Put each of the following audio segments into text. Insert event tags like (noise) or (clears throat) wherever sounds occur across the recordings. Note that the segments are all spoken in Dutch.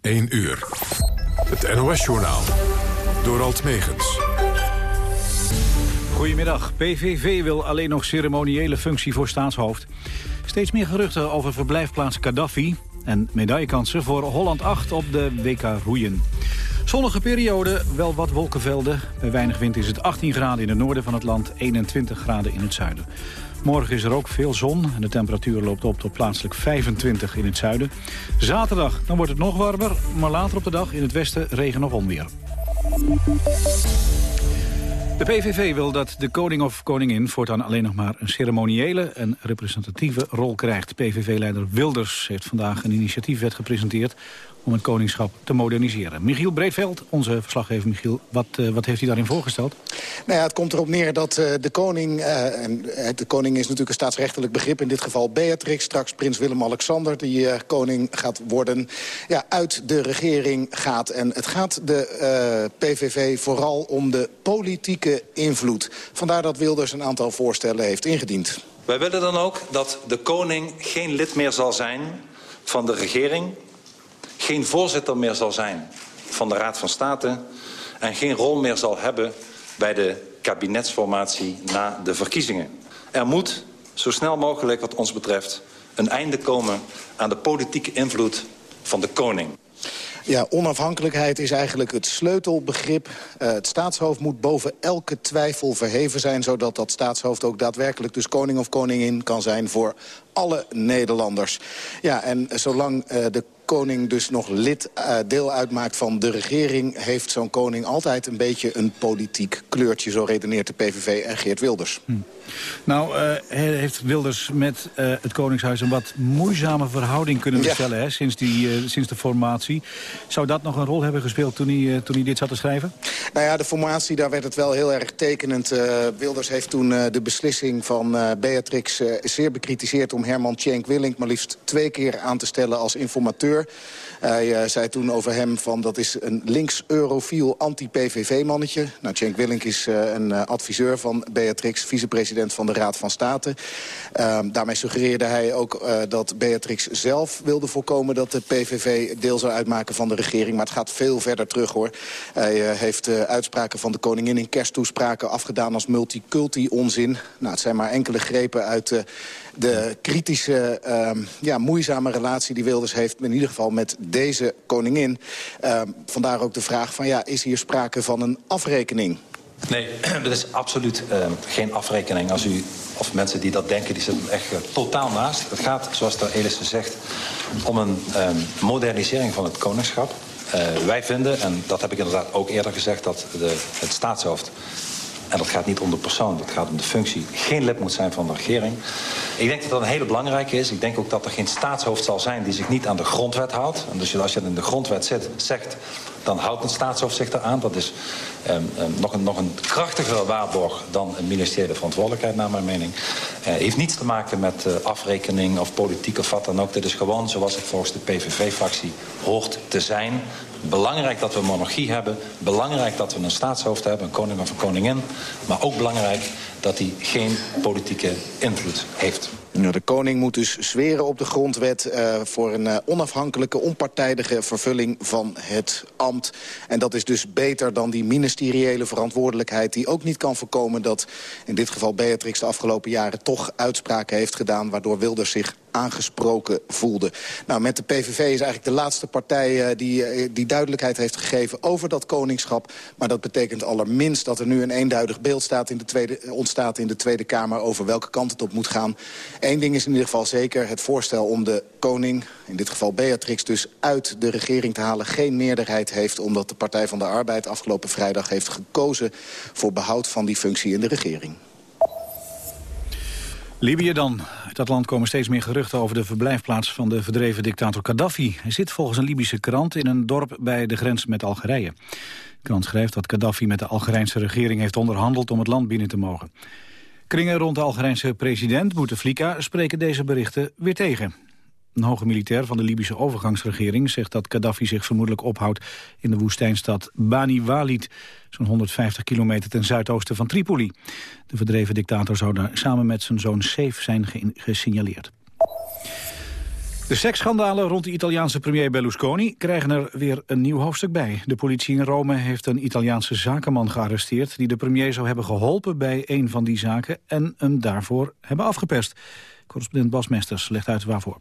1 uur. Het NOS-journaal. Door Alt Megens. Goedemiddag. PVV wil alleen nog ceremoniële functie voor staatshoofd. Steeds meer geruchten over verblijfplaats Gaddafi... en medaillekansen voor Holland 8 op de WK Roeien. Zonnige periode, wel wat wolkenvelden. Bij weinig wind is het 18 graden in het noorden van het land, 21 graden in het zuiden. Morgen is er ook veel zon en de temperatuur loopt op tot plaatselijk 25 in het zuiden. Zaterdag dan wordt het nog warmer, maar later op de dag in het westen regen of onweer. De PVV wil dat de koning of koningin voortaan alleen nog maar een ceremoniële en representatieve rol krijgt. PVV-leider Wilders heeft vandaag een initiatiefwet gepresenteerd om het koningschap te moderniseren. Michiel Breedveld, onze verslaggever Michiel, wat, uh, wat heeft hij daarin voorgesteld? Nou ja, het komt erop neer dat uh, de koning, uh, en de koning is natuurlijk een staatsrechtelijk begrip, in dit geval Beatrix, straks prins Willem-Alexander, die koning gaat worden, ja, uit de regering gaat. En het gaat de PVV vooral om de politieke invloed. Vandaar dat Wilders een aantal voorstellen heeft ingediend. Wij willen dan ook dat de koning geen lid meer zal zijn van de regering geen voorzitter meer zal zijn van de Raad van State... en geen rol meer zal hebben bij de kabinetsformatie na de verkiezingen. Er moet zo snel mogelijk, wat ons betreft, een einde komen aan de politieke invloed van de koning. Ja, onafhankelijkheid is eigenlijk het sleutelbegrip. Uh, het staatshoofd moet boven elke twijfel verheven zijn... zodat dat staatshoofd ook daadwerkelijk dus koning of koningin kan zijn... voor alle Nederlanders. Ja, en zolang uh, de koning dus nog lid uh, deel uitmaakt van de regering... heeft zo'n koning altijd een beetje een politiek kleurtje. Zo redeneert de PVV en Geert Wilders. Hm. Nou, uh, heeft Wilders met uh, het Koningshuis een wat moeizame verhouding kunnen bestellen... Ja. Hè, sinds, die, sinds de formatie. Zou dat nog een rol hebben gespeeld toen hij, toen hij dit zat te schrijven? Nou ja, de formatie, daar werd het wel heel erg tekenend. Wilders heeft toen de beslissing van Beatrix zeer bekritiseerd... om Herman Tjenk Willink maar liefst twee keer aan te stellen als informateur hij uh, zei toen over hem van dat is een links-eurofiel anti-PVV-mannetje. Nou, Cenk Willink is uh, een uh, adviseur van Beatrix, vicepresident van de Raad van State. Ehm, daarmee suggereerde hij ook dat Beatrix zelf wilde voorkomen dat de PVV deel zou uitmaken van de regering. Maar het gaat veel verder terug hoor. Hij heeft uitspraken van de koningin in kersttoespraken afgedaan als multiculti-onzin. Nou, het zijn maar enkele grepen uit de kritische, uh, ja, moeizame relatie die Wilders heeft... in ieder geval met deze koningin. Uh, vandaar ook de vraag van, ja, is hier sprake van een afrekening? Nee, dat (clears throat) is absoluut uh, geen afrekening. Als u, of mensen die dat denken, die zitten echt uh, totaal naast. Het gaat, zoals de Elissen zegt, om een ehm, modernisering van het koningschap. Uh, wij vinden, en dat heb ik inderdaad ook eerder gezegd... dat de, het staatshoofd en dat gaat niet om de persoon, dat gaat om de functie. Geen lid moet zijn van de regering. Ik denk dat dat een hele belangrijke is. Ik denk ook dat er geen staatshoofd zal zijn die zich niet aan de grondwet houdt. En dus als je in de grondwet zegt, dan houdt een staatshoofd zich eraan. Dat is um, um, nog, een, nog een krachtigere waarborg dan een ministerie verantwoordelijkheid, naar mijn mening. Uh, heeft niets te maken met uh, afrekening of politiek of wat dan ook. Dit is gewoon zoals het volgens de PVV-fractie hoort te zijn. Belangrijk dat we monarchie hebben. Belangrijk dat we een staatshoofd hebben, een koning of een koningin. Maar ook belangrijk dat hij geen politieke invloed heeft. Nou, de koning moet dus zweren op de grondwet... Uh, voor een uh, onafhankelijke, onpartijdige vervulling van het ambt. En dat is dus beter dan die ministeriële verantwoordelijkheid... die ook niet kan voorkomen dat in dit geval Beatrix de afgelopen jaren... toch uitspraken heeft gedaan waardoor Wilders zich aangesproken voelde. Nou, met de PVV is eigenlijk de laatste partij uh, die, die duidelijkheid heeft gegeven over dat koningschap. Maar dat betekent allerminst dat er nu een eenduidig beeld staat in de tweede, ontstaat in de Tweede Kamer over welke kant het op moet gaan. Eén ding is in ieder geval zeker, het voorstel om de koning, in dit geval Beatrix dus, uit de regering te halen, geen meerderheid heeft, omdat de Partij van de Arbeid afgelopen vrijdag heeft gekozen voor behoud van die functie in de regering. Libië dan. Uit dat land komen steeds meer geruchten over de verblijfplaats van de verdreven dictator Gaddafi. Hij zit volgens een Libische krant in een dorp bij de grens met Algerije. Krant schrijft dat Gaddafi met de Algerijnse regering heeft onderhandeld om het land binnen te mogen. Kringen rond de Algerijnse president Bouteflika spreken deze berichten weer tegen. Een hoge militair van de Libische overgangsregering zegt dat Gaddafi zich vermoedelijk ophoudt in de woestijnstad Bani Walid, zo'n 150 kilometer ten zuidoosten van Tripoli. De verdreven dictator zou daar samen met zijn zoon Saif zijn gesignaleerd. De seksschandalen rond de Italiaanse premier Berlusconi krijgen er weer een nieuw hoofdstuk bij. De politie in Rome heeft een Italiaanse zakenman gearresteerd... die de premier zou hebben geholpen bij een van die zaken... en hem daarvoor hebben afgeperst. Correspondent Bas Mesters legt uit waarvoor.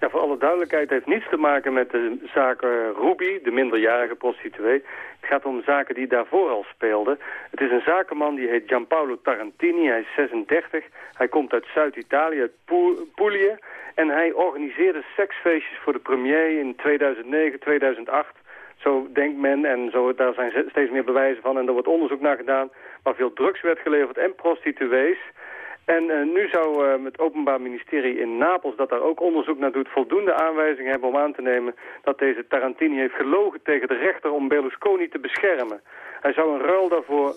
Ja, voor alle duidelijkheid heeft niets te maken met de zaak Ruby, de minderjarige prostituee. Het gaat om zaken die daarvoor al speelden. Het is een zakenman die heet Gianpaolo Tarantini, hij is 36. Hij komt uit Zuid-Italië, uit Puglia. En hij organiseerde seksfeestjes voor de premier in 2009, 2008. Zo denkt men, en zo, daar zijn steeds meer bewijzen van, en er wordt onderzoek naar gedaan, waar veel drugs werd geleverd en prostituees. En uh, nu zou uh, het Openbaar Ministerie in Napels, dat daar ook onderzoek naar doet, voldoende aanwijzingen hebben om aan te nemen dat deze Tarantini heeft gelogen tegen de rechter om Berlusconi te beschermen. Hij zou een ruil daarvoor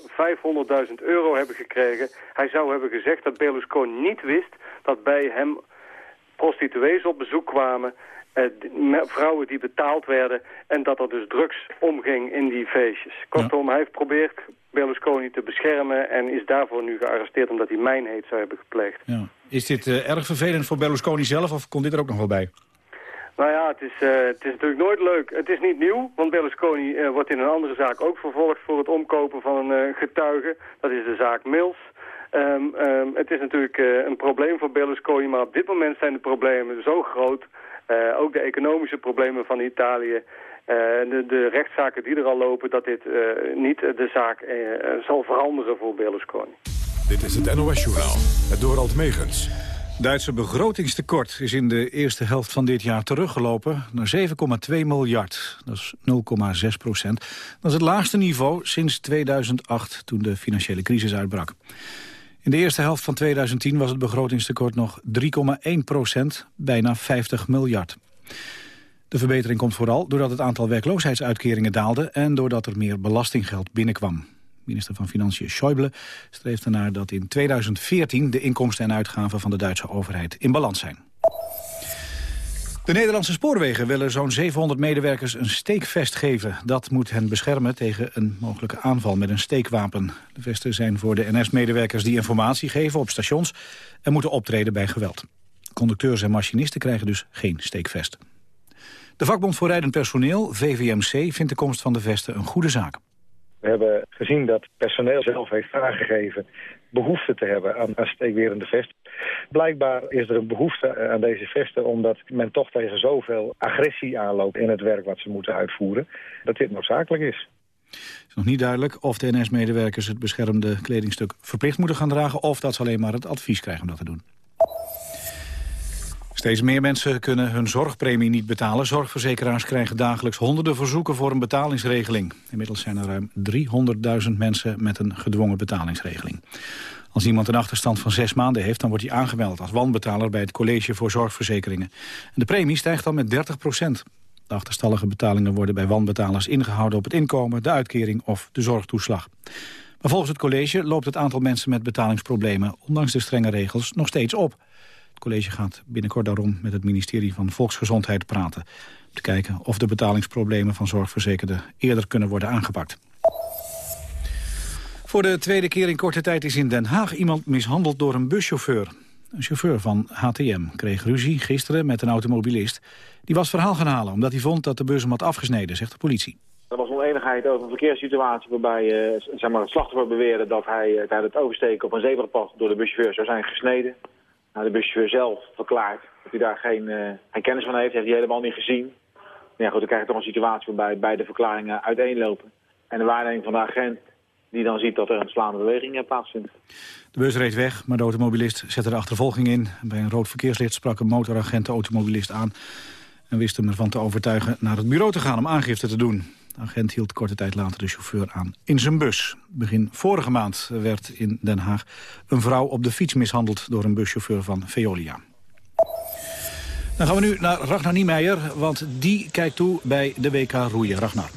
500.000 euro hebben gekregen. Hij zou hebben gezegd dat Berlusconi niet wist dat bij hem prostituees op bezoek kwamen, eh, vrouwen die betaald werden en dat er dus drugs omging in die feestjes. Kortom, hij heeft geprobeerd Berlusconi te beschermen en is daarvoor nu gearresteerd omdat hij mijnheid zou hebben gepleegd. Ja. Is dit uh, erg vervelend voor Berlusconi zelf of komt dit er ook nog wel bij? Nou ja, het is, uh, het is natuurlijk nooit leuk. Het is niet nieuw, want Berlusconi uh, wordt in een andere zaak ook vervolgd voor het omkopen van een getuige. Dat is de zaak Mills. Um, um, het is natuurlijk uh, een probleem voor Berlusconi, maar op dit moment zijn de problemen zo groot. Uh, ook de economische problemen van Italië. Uh, de, de, rechtszaken die er al lopen, dat dit niet de zaak zal veranderen voor Berlusconi. Dit is het NOS-journaal, het Dorald Megens. Duitse begrotingstekort is in de eerste helft van dit jaar teruggelopen naar 7,2 miljard. Dat is 0,6 procent. Dat is het laagste niveau sinds 2008, toen de financiële crisis uitbrak. In de eerste helft van 2010 was het begrotingstekort nog 3,1 procent, bijna 50 miljard. De verbetering komt vooral doordat het aantal werkloosheidsuitkeringen daalde... en doordat er meer belastinggeld binnenkwam. Minister van Financiën Schäuble streeft ernaar dat in 2014... de inkomsten en uitgaven van de Duitse overheid in balans zijn. De Nederlandse spoorwegen willen zo'n 700 medewerkers een steekvest geven. Dat moet hen beschermen tegen een mogelijke aanval met een steekwapen. De vesten zijn voor de NS-medewerkers die informatie geven op stations... en moeten optreden bij geweld. Conducteurs en machinisten krijgen dus geen steekvest. De vakbond voor rijdend personeel, VVMC, vindt de komst van de vesten een goede zaak. We hebben gezien dat personeel zelf heeft aangegeven behoefte te hebben aan, aan steekwerende vesten. Blijkbaar is er een behoefte aan deze vesten omdat men toch tegen zoveel agressie aanloopt in het werk wat ze moeten uitvoeren, dat dit noodzakelijk is. Het is nog niet duidelijk of de NS-medewerkers het beschermde kledingstuk verplicht moeten gaan dragen... of dat ze alleen maar het advies krijgen om dat te doen. Steeds meer mensen kunnen hun zorgpremie niet betalen. Zorgverzekeraars krijgen dagelijks honderden verzoeken voor een betalingsregeling. Inmiddels zijn er ruim 300.000 mensen met een gedwongen betalingsregeling. Als iemand een achterstand van zes maanden heeft... dan wordt hij aangemeld als wanbetaler bij het College voor Zorgverzekeringen. En de premie stijgt dan met 30 procent. De achterstallige betalingen worden bij wanbetalers ingehouden op het inkomen... de uitkering of de zorgtoeslag. Maar volgens het college loopt het aantal mensen met betalingsproblemen... ondanks de strenge regels nog steeds op. College gaat binnenkort daarom met het ministerie van Volksgezondheid praten... om te kijken of de betalingsproblemen van zorgverzekerden eerder kunnen worden aangepakt. Voor de tweede keer in korte tijd is in Den Haag iemand mishandeld door een buschauffeur. Een chauffeur van HTM kreeg ruzie gisteren met een automobilist. Die was verhaal gaan halen omdat hij vond dat de bus hem had afgesneden, zegt de politie. Er was oneenigheid over een verkeerssituatie waarbij uh, zeg maar, het slachtoffer beweerde dat hij uh, tijdens het oversteken op een zebrapad door de buschauffeur zou zijn gesneden. Nou, de buschauffeur zelf verklaart dat hij daar geen, uh, geen kennis van heeft, heeft hij helemaal niet gezien. Ja, goed, dan krijg je toch een situatie waarbij beide verklaringen uiteenlopen. En de waarneming van de agent die dan ziet dat er een slaande beweging eh, plaatsvindt. De bus reed weg, maar de automobilist zette de achtervolging in. Bij een rood verkeerslicht sprak een motoragent de automobilist aan... en wist hem ervan te overtuigen naar het bureau te gaan om aangifte te doen. De agent hield korte tijd later de chauffeur aan in zijn bus. Begin vorige maand werd in Den Haag een vrouw op de fiets mishandeld... door een buschauffeur van Veolia. Dan gaan we nu naar Ragnar Niemeyer, want die kijkt toe bij de WK roeien. Ragnar.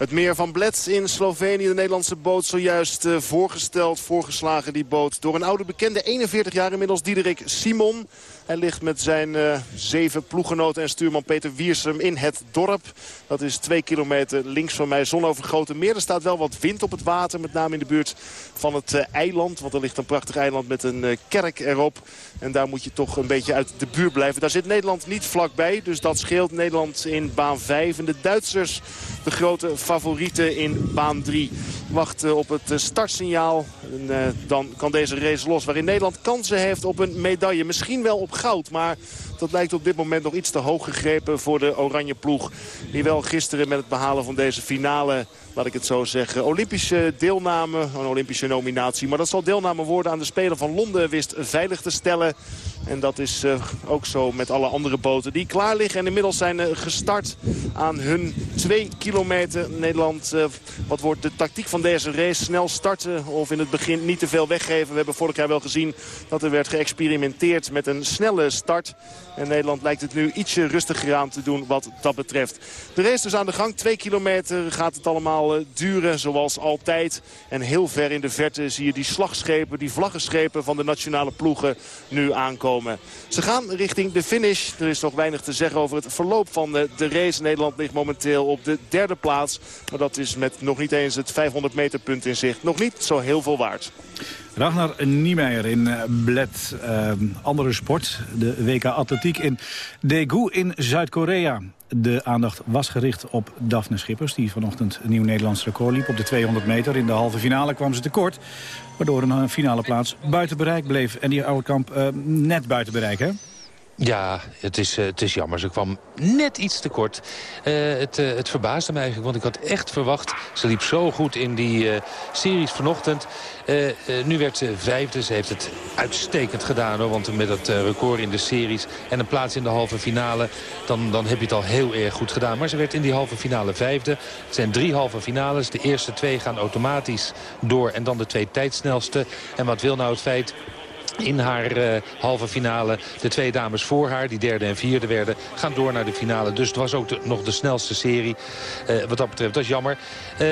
Het meer van Bled in Slovenië. De Nederlandse boot zojuist uh, voorgesteld, voorgeslagen die boot... door een oude bekende, 41 jaar inmiddels, Diederik Simon. Hij ligt met zijn zeven ploeggenoten en stuurman Peter Wiersum in het dorp. Dat is twee kilometer links van mij. Zonovergoten meer. Er staat wel wat wind op het water. Met name in de buurt van het eiland. Want er ligt een prachtig eiland met een kerk erop. En daar moet je toch een beetje uit de buurt blijven. Daar zit Nederland niet vlakbij. Dus dat scheelt Nederland in baan 5. En de Duitsers de grote favorieten in baan 3. Wachten op het startsignaal. En, dan kan deze race los. Waarin Nederland kansen heeft op een medaille. Misschien wel op goud. Maar dat lijkt op dit moment nog iets te hoog gegrepen voor de oranje ploeg. Die wel gisteren met het behalen van deze finale laat ik het zo zeggen, Olympische deelname, een Olympische nominatie. Maar dat zal deelname worden aan de Spelen van Londen wist veilig te stellen. En dat is uh, ook zo met alle andere boten die klaar liggen. En inmiddels zijn uh, gestart aan hun twee kilometer. Nederland, uh, wat wordt de tactiek van deze race? Snel starten of in het begin niet te veel weggeven. We hebben vorig jaar wel gezien dat er werd geëxperimenteerd met een snelle start. En Nederland lijkt het nu ietsje rustiger aan te doen wat dat betreft. De race dus aan de gang. Twee kilometer gaat het allemaal duren zoals altijd. En heel ver in de verte zie je die slagschepen, die vlaggenschepen van de nationale ploegen nu aankomen. Ze gaan richting de finish. Er is nog weinig te zeggen over het verloop van de race. Nederland ligt momenteel op de derde plaats. Maar dat is met nog niet eens het 500 meter punt in zicht. Nog niet zo heel veel waard. Ragnar Niemeyer in uh, Bled. Uh, andere sport, de WK Atletiek in Daegu in Zuid-Korea. De aandacht was gericht op Daphne Schippers... die vanochtend een nieuw Nederlands record liep op de 200 meter. In de halve finale kwam ze tekort, waardoor een finale plaats buiten bereik bleef. En die oude kamp net buiten bereik, hè? Ja, het is, uh, het is jammer. Ze kwam net iets te kort. Uh, het, uh, het verbaasde me eigenlijk, want ik had echt verwacht... ze liep zo goed in die series vanochtend. nu werd ze vijfde. Ze heeft het uitstekend gedaan, hoor. Want met het record in de series en een plaats in de halve finale... Dan, dan heb je het al heel erg goed gedaan. Maar ze werd in die halve finale vijfde. Het zijn drie halve finales. De eerste twee gaan automatisch door en dan de twee tijdsnelste. En wat wil nou het feit in haar uh, halve finale. De twee dames voor haar, die derde en vierde werden, gaan door naar de finale. Dus het was ook nog de snelste serie. Uh, wat dat betreft, dat is jammer. Uh,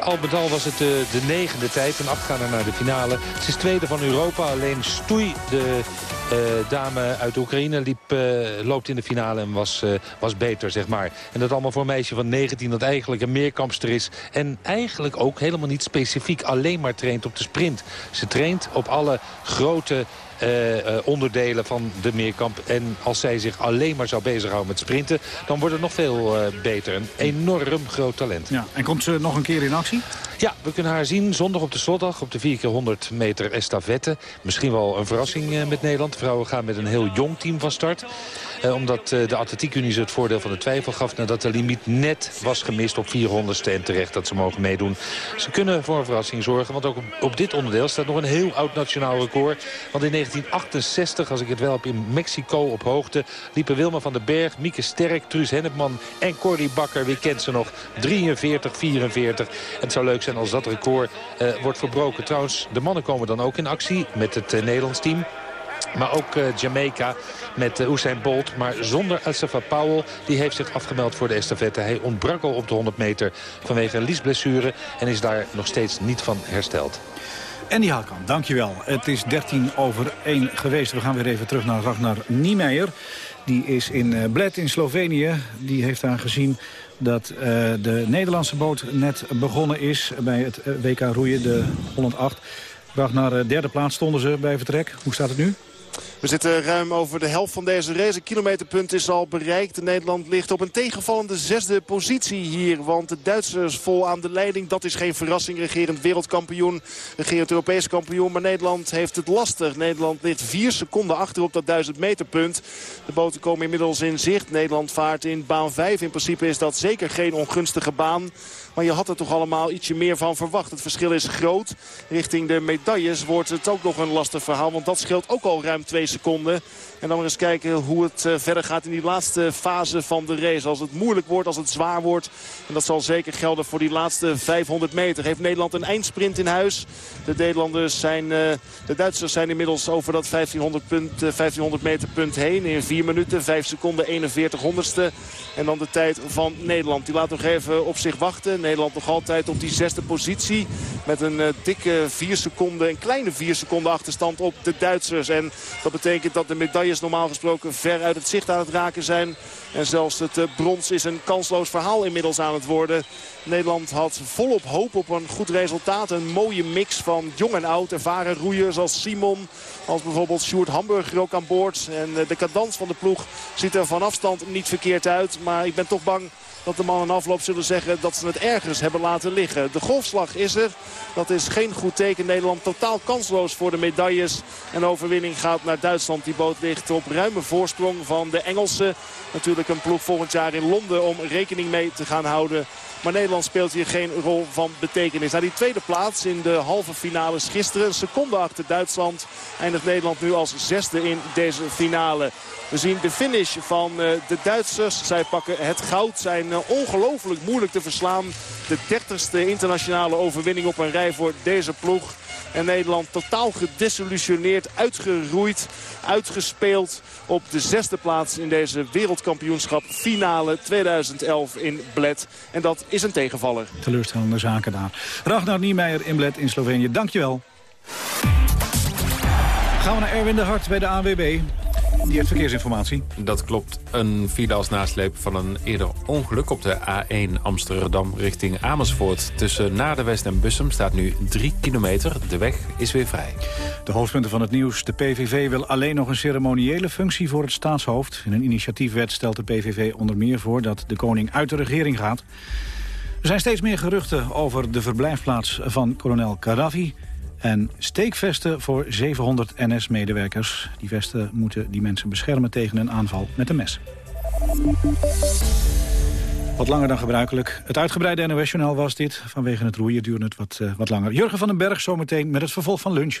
al met al was het de, de negende tijd. En afgaan naar de finale. Ze is tweede van Europa. Alleen Stoei, de dame uit Oekraïne, liep, loopt in de finale en was, was beter, zeg maar. En dat allemaal voor een meisje van 19 dat eigenlijk een meerkampster is. En eigenlijk ook helemaal niet specifiek alleen maar traint op de sprint. Ze traint op alle grote uh, uh, onderdelen van de meerkamp. En als zij zich alleen maar zou bezighouden met sprinten... dan wordt het nog veel uh, beter. Een enorm groot talent. Ja, en komt ze nog een keer in actie? Ja, we kunnen haar zien zondag op de slotdag op de 4 keer 100 meter estafette. Misschien wel een verrassing met Nederland. De vrouwen gaan met een heel jong team van start. Eh, omdat uh, de atletiekunie ze het voordeel van de twijfel gaf... nadat de limiet net was gemist op 400ste en terecht dat ze mogen meedoen. Ze kunnen voor een verrassing zorgen, want ook op, dit onderdeel staat nog een heel oud nationaal record. Want in 1968, als ik het wel heb, in Mexico op hoogte... liepen Wilma van den Berg, Mieke Sterk, Truus Hennepman en Corrie Bakker... wie kent ze nog? 43, 44. En het zou leuk zijn als dat record uh, wordt verbroken. Trouwens, de mannen komen dan ook in actie met het uh, Nederlands team. Maar ook uh, Jamaica met uh, Usain Bolt. Maar zonder Asafa Powell. Die heeft zich afgemeld voor de estafette. Hij ontbrak al op de 100 meter vanwege een liesblessure. En is daar nog steeds niet van hersteld. En die Halkan, dankjewel. Het is 13 over 1 geweest. We gaan weer even terug naar Ragnar Niemeyer. Die is in uh, Bled in Slovenië. Die heeft daar gezien dat de Nederlandse boot net begonnen is... bij het WK roeien, de 108. Ragnar, derde plaats stonden ze bij vertrek. Hoe staat het nu? We zitten ruim over de helft van deze race. Kilometerpunt is al bereikt. Nederland ligt op een tegenvallende zesde positie hier. Want de Duitsers vol aan de leiding. Dat is geen verrassing. Regerend wereldkampioen. Regerend Europees kampioen. Maar Nederland heeft het lastig. Nederland ligt vier seconden achter op dat 1000 meterpunt. De boten komen inmiddels in zicht. Nederland vaart in baan 5. In principe is dat zeker geen ongunstige baan. Maar je had er toch allemaal ietsje meer van verwacht. Het verschil is groot. Richting de medailles wordt het ook nog een lastig verhaal. Want dat scheelt ook al ruim twee seconden. En dan maar eens kijken hoe het uh, verder gaat in die laatste fase van de race. Als het moeilijk wordt, als het zwaar wordt. En dat zal zeker gelden voor die laatste 500 meter. Heeft Nederland een eindsprint in huis. De, Nederlanders zijn, uh, de Duitsers zijn inmiddels over dat 1500, punt, uh, 1500 meter punt heen. In 4 minuten, 5 seconden, 41 honderdste. En dan de tijd van Nederland. Die laat nog even op zich wachten. Nederland nog altijd op die zesde positie. Met een dikke 4 seconden, een kleine 4 seconden achterstand op de Duitsers. En dat betekent dat de medailles normaal gesproken ver uit het zicht aan het raken zijn. En zelfs het brons is een kansloos verhaal inmiddels aan het worden. Nederland had volop hoop op een goed resultaat. Een mooie mix van jong en oud. Ervaren roeiers als Simon. Als bijvoorbeeld Sjoerd Hamburger ook aan boord. En de cadans van de ploeg ziet er van afstand niet verkeerd uit. Maar ik ben toch bang dat de mannen afloop zullen zeggen dat ze het ergens hebben laten liggen. De golfslag is er. Dat is geen goed teken. Nederland totaal kansloos voor de medailles. En overwinning gaat naar Duitsland. Die boot ligt op ruime voorsprong van de Engelsen. Natuurlijk een ploeg volgend jaar in Londen om rekening mee te gaan houden. Maar Nederland speelt hier geen rol van betekenis. Naar die tweede plaats in de halve finales gisteren. Een seconde achter Duitsland eindigt Nederland nu als zesde in deze finale. We zien de finish van eh, de Duitsers. Zij pakken het goud. Zijn eh, ongelooflijk moeilijk te verslaan. De dertigste internationale overwinning op een rij voor deze ploeg. En Nederland totaal gedesillusioneerd, uitgeroeid, uitgespeeld op de zesde plaats in deze wereldkampioenschap finale 2011 in Bled. En dat is een tegenvaller. Teleurstellende zaken daar. Ragnar Niemeyer in Bled in Slovenië, dankjewel. Gaan we naar Erwin de Hart bij de AWB. Die heeft verkeersinformatie. Dat klopt. Een file als nasleep van een eerder ongeluk op de A1 Amsterdam richting Amersfoort. Tussen Naardenwest en Bussum staat nu 3 kilometer. De weg is weer vrij. De hoofdpunten van het nieuws. De PVV wil alleen nog een ceremoniële functie voor het staatshoofd. In een initiatiefwet stelt de PVV onder meer voor dat de koning uit de regering gaat. Er zijn steeds meer geruchten over de verblijfplaats van kolonel Gaddafi. En steekvesten voor 700 NS-medewerkers. Die vesten moeten die mensen beschermen tegen een aanval met een mes. Wat langer dan gebruikelijk. Het uitgebreide NOS-journaal was dit. Vanwege het roeien duurde het wat, uh, wat langer. Jurgen van den Berg zometeen met het vervolg van lunch.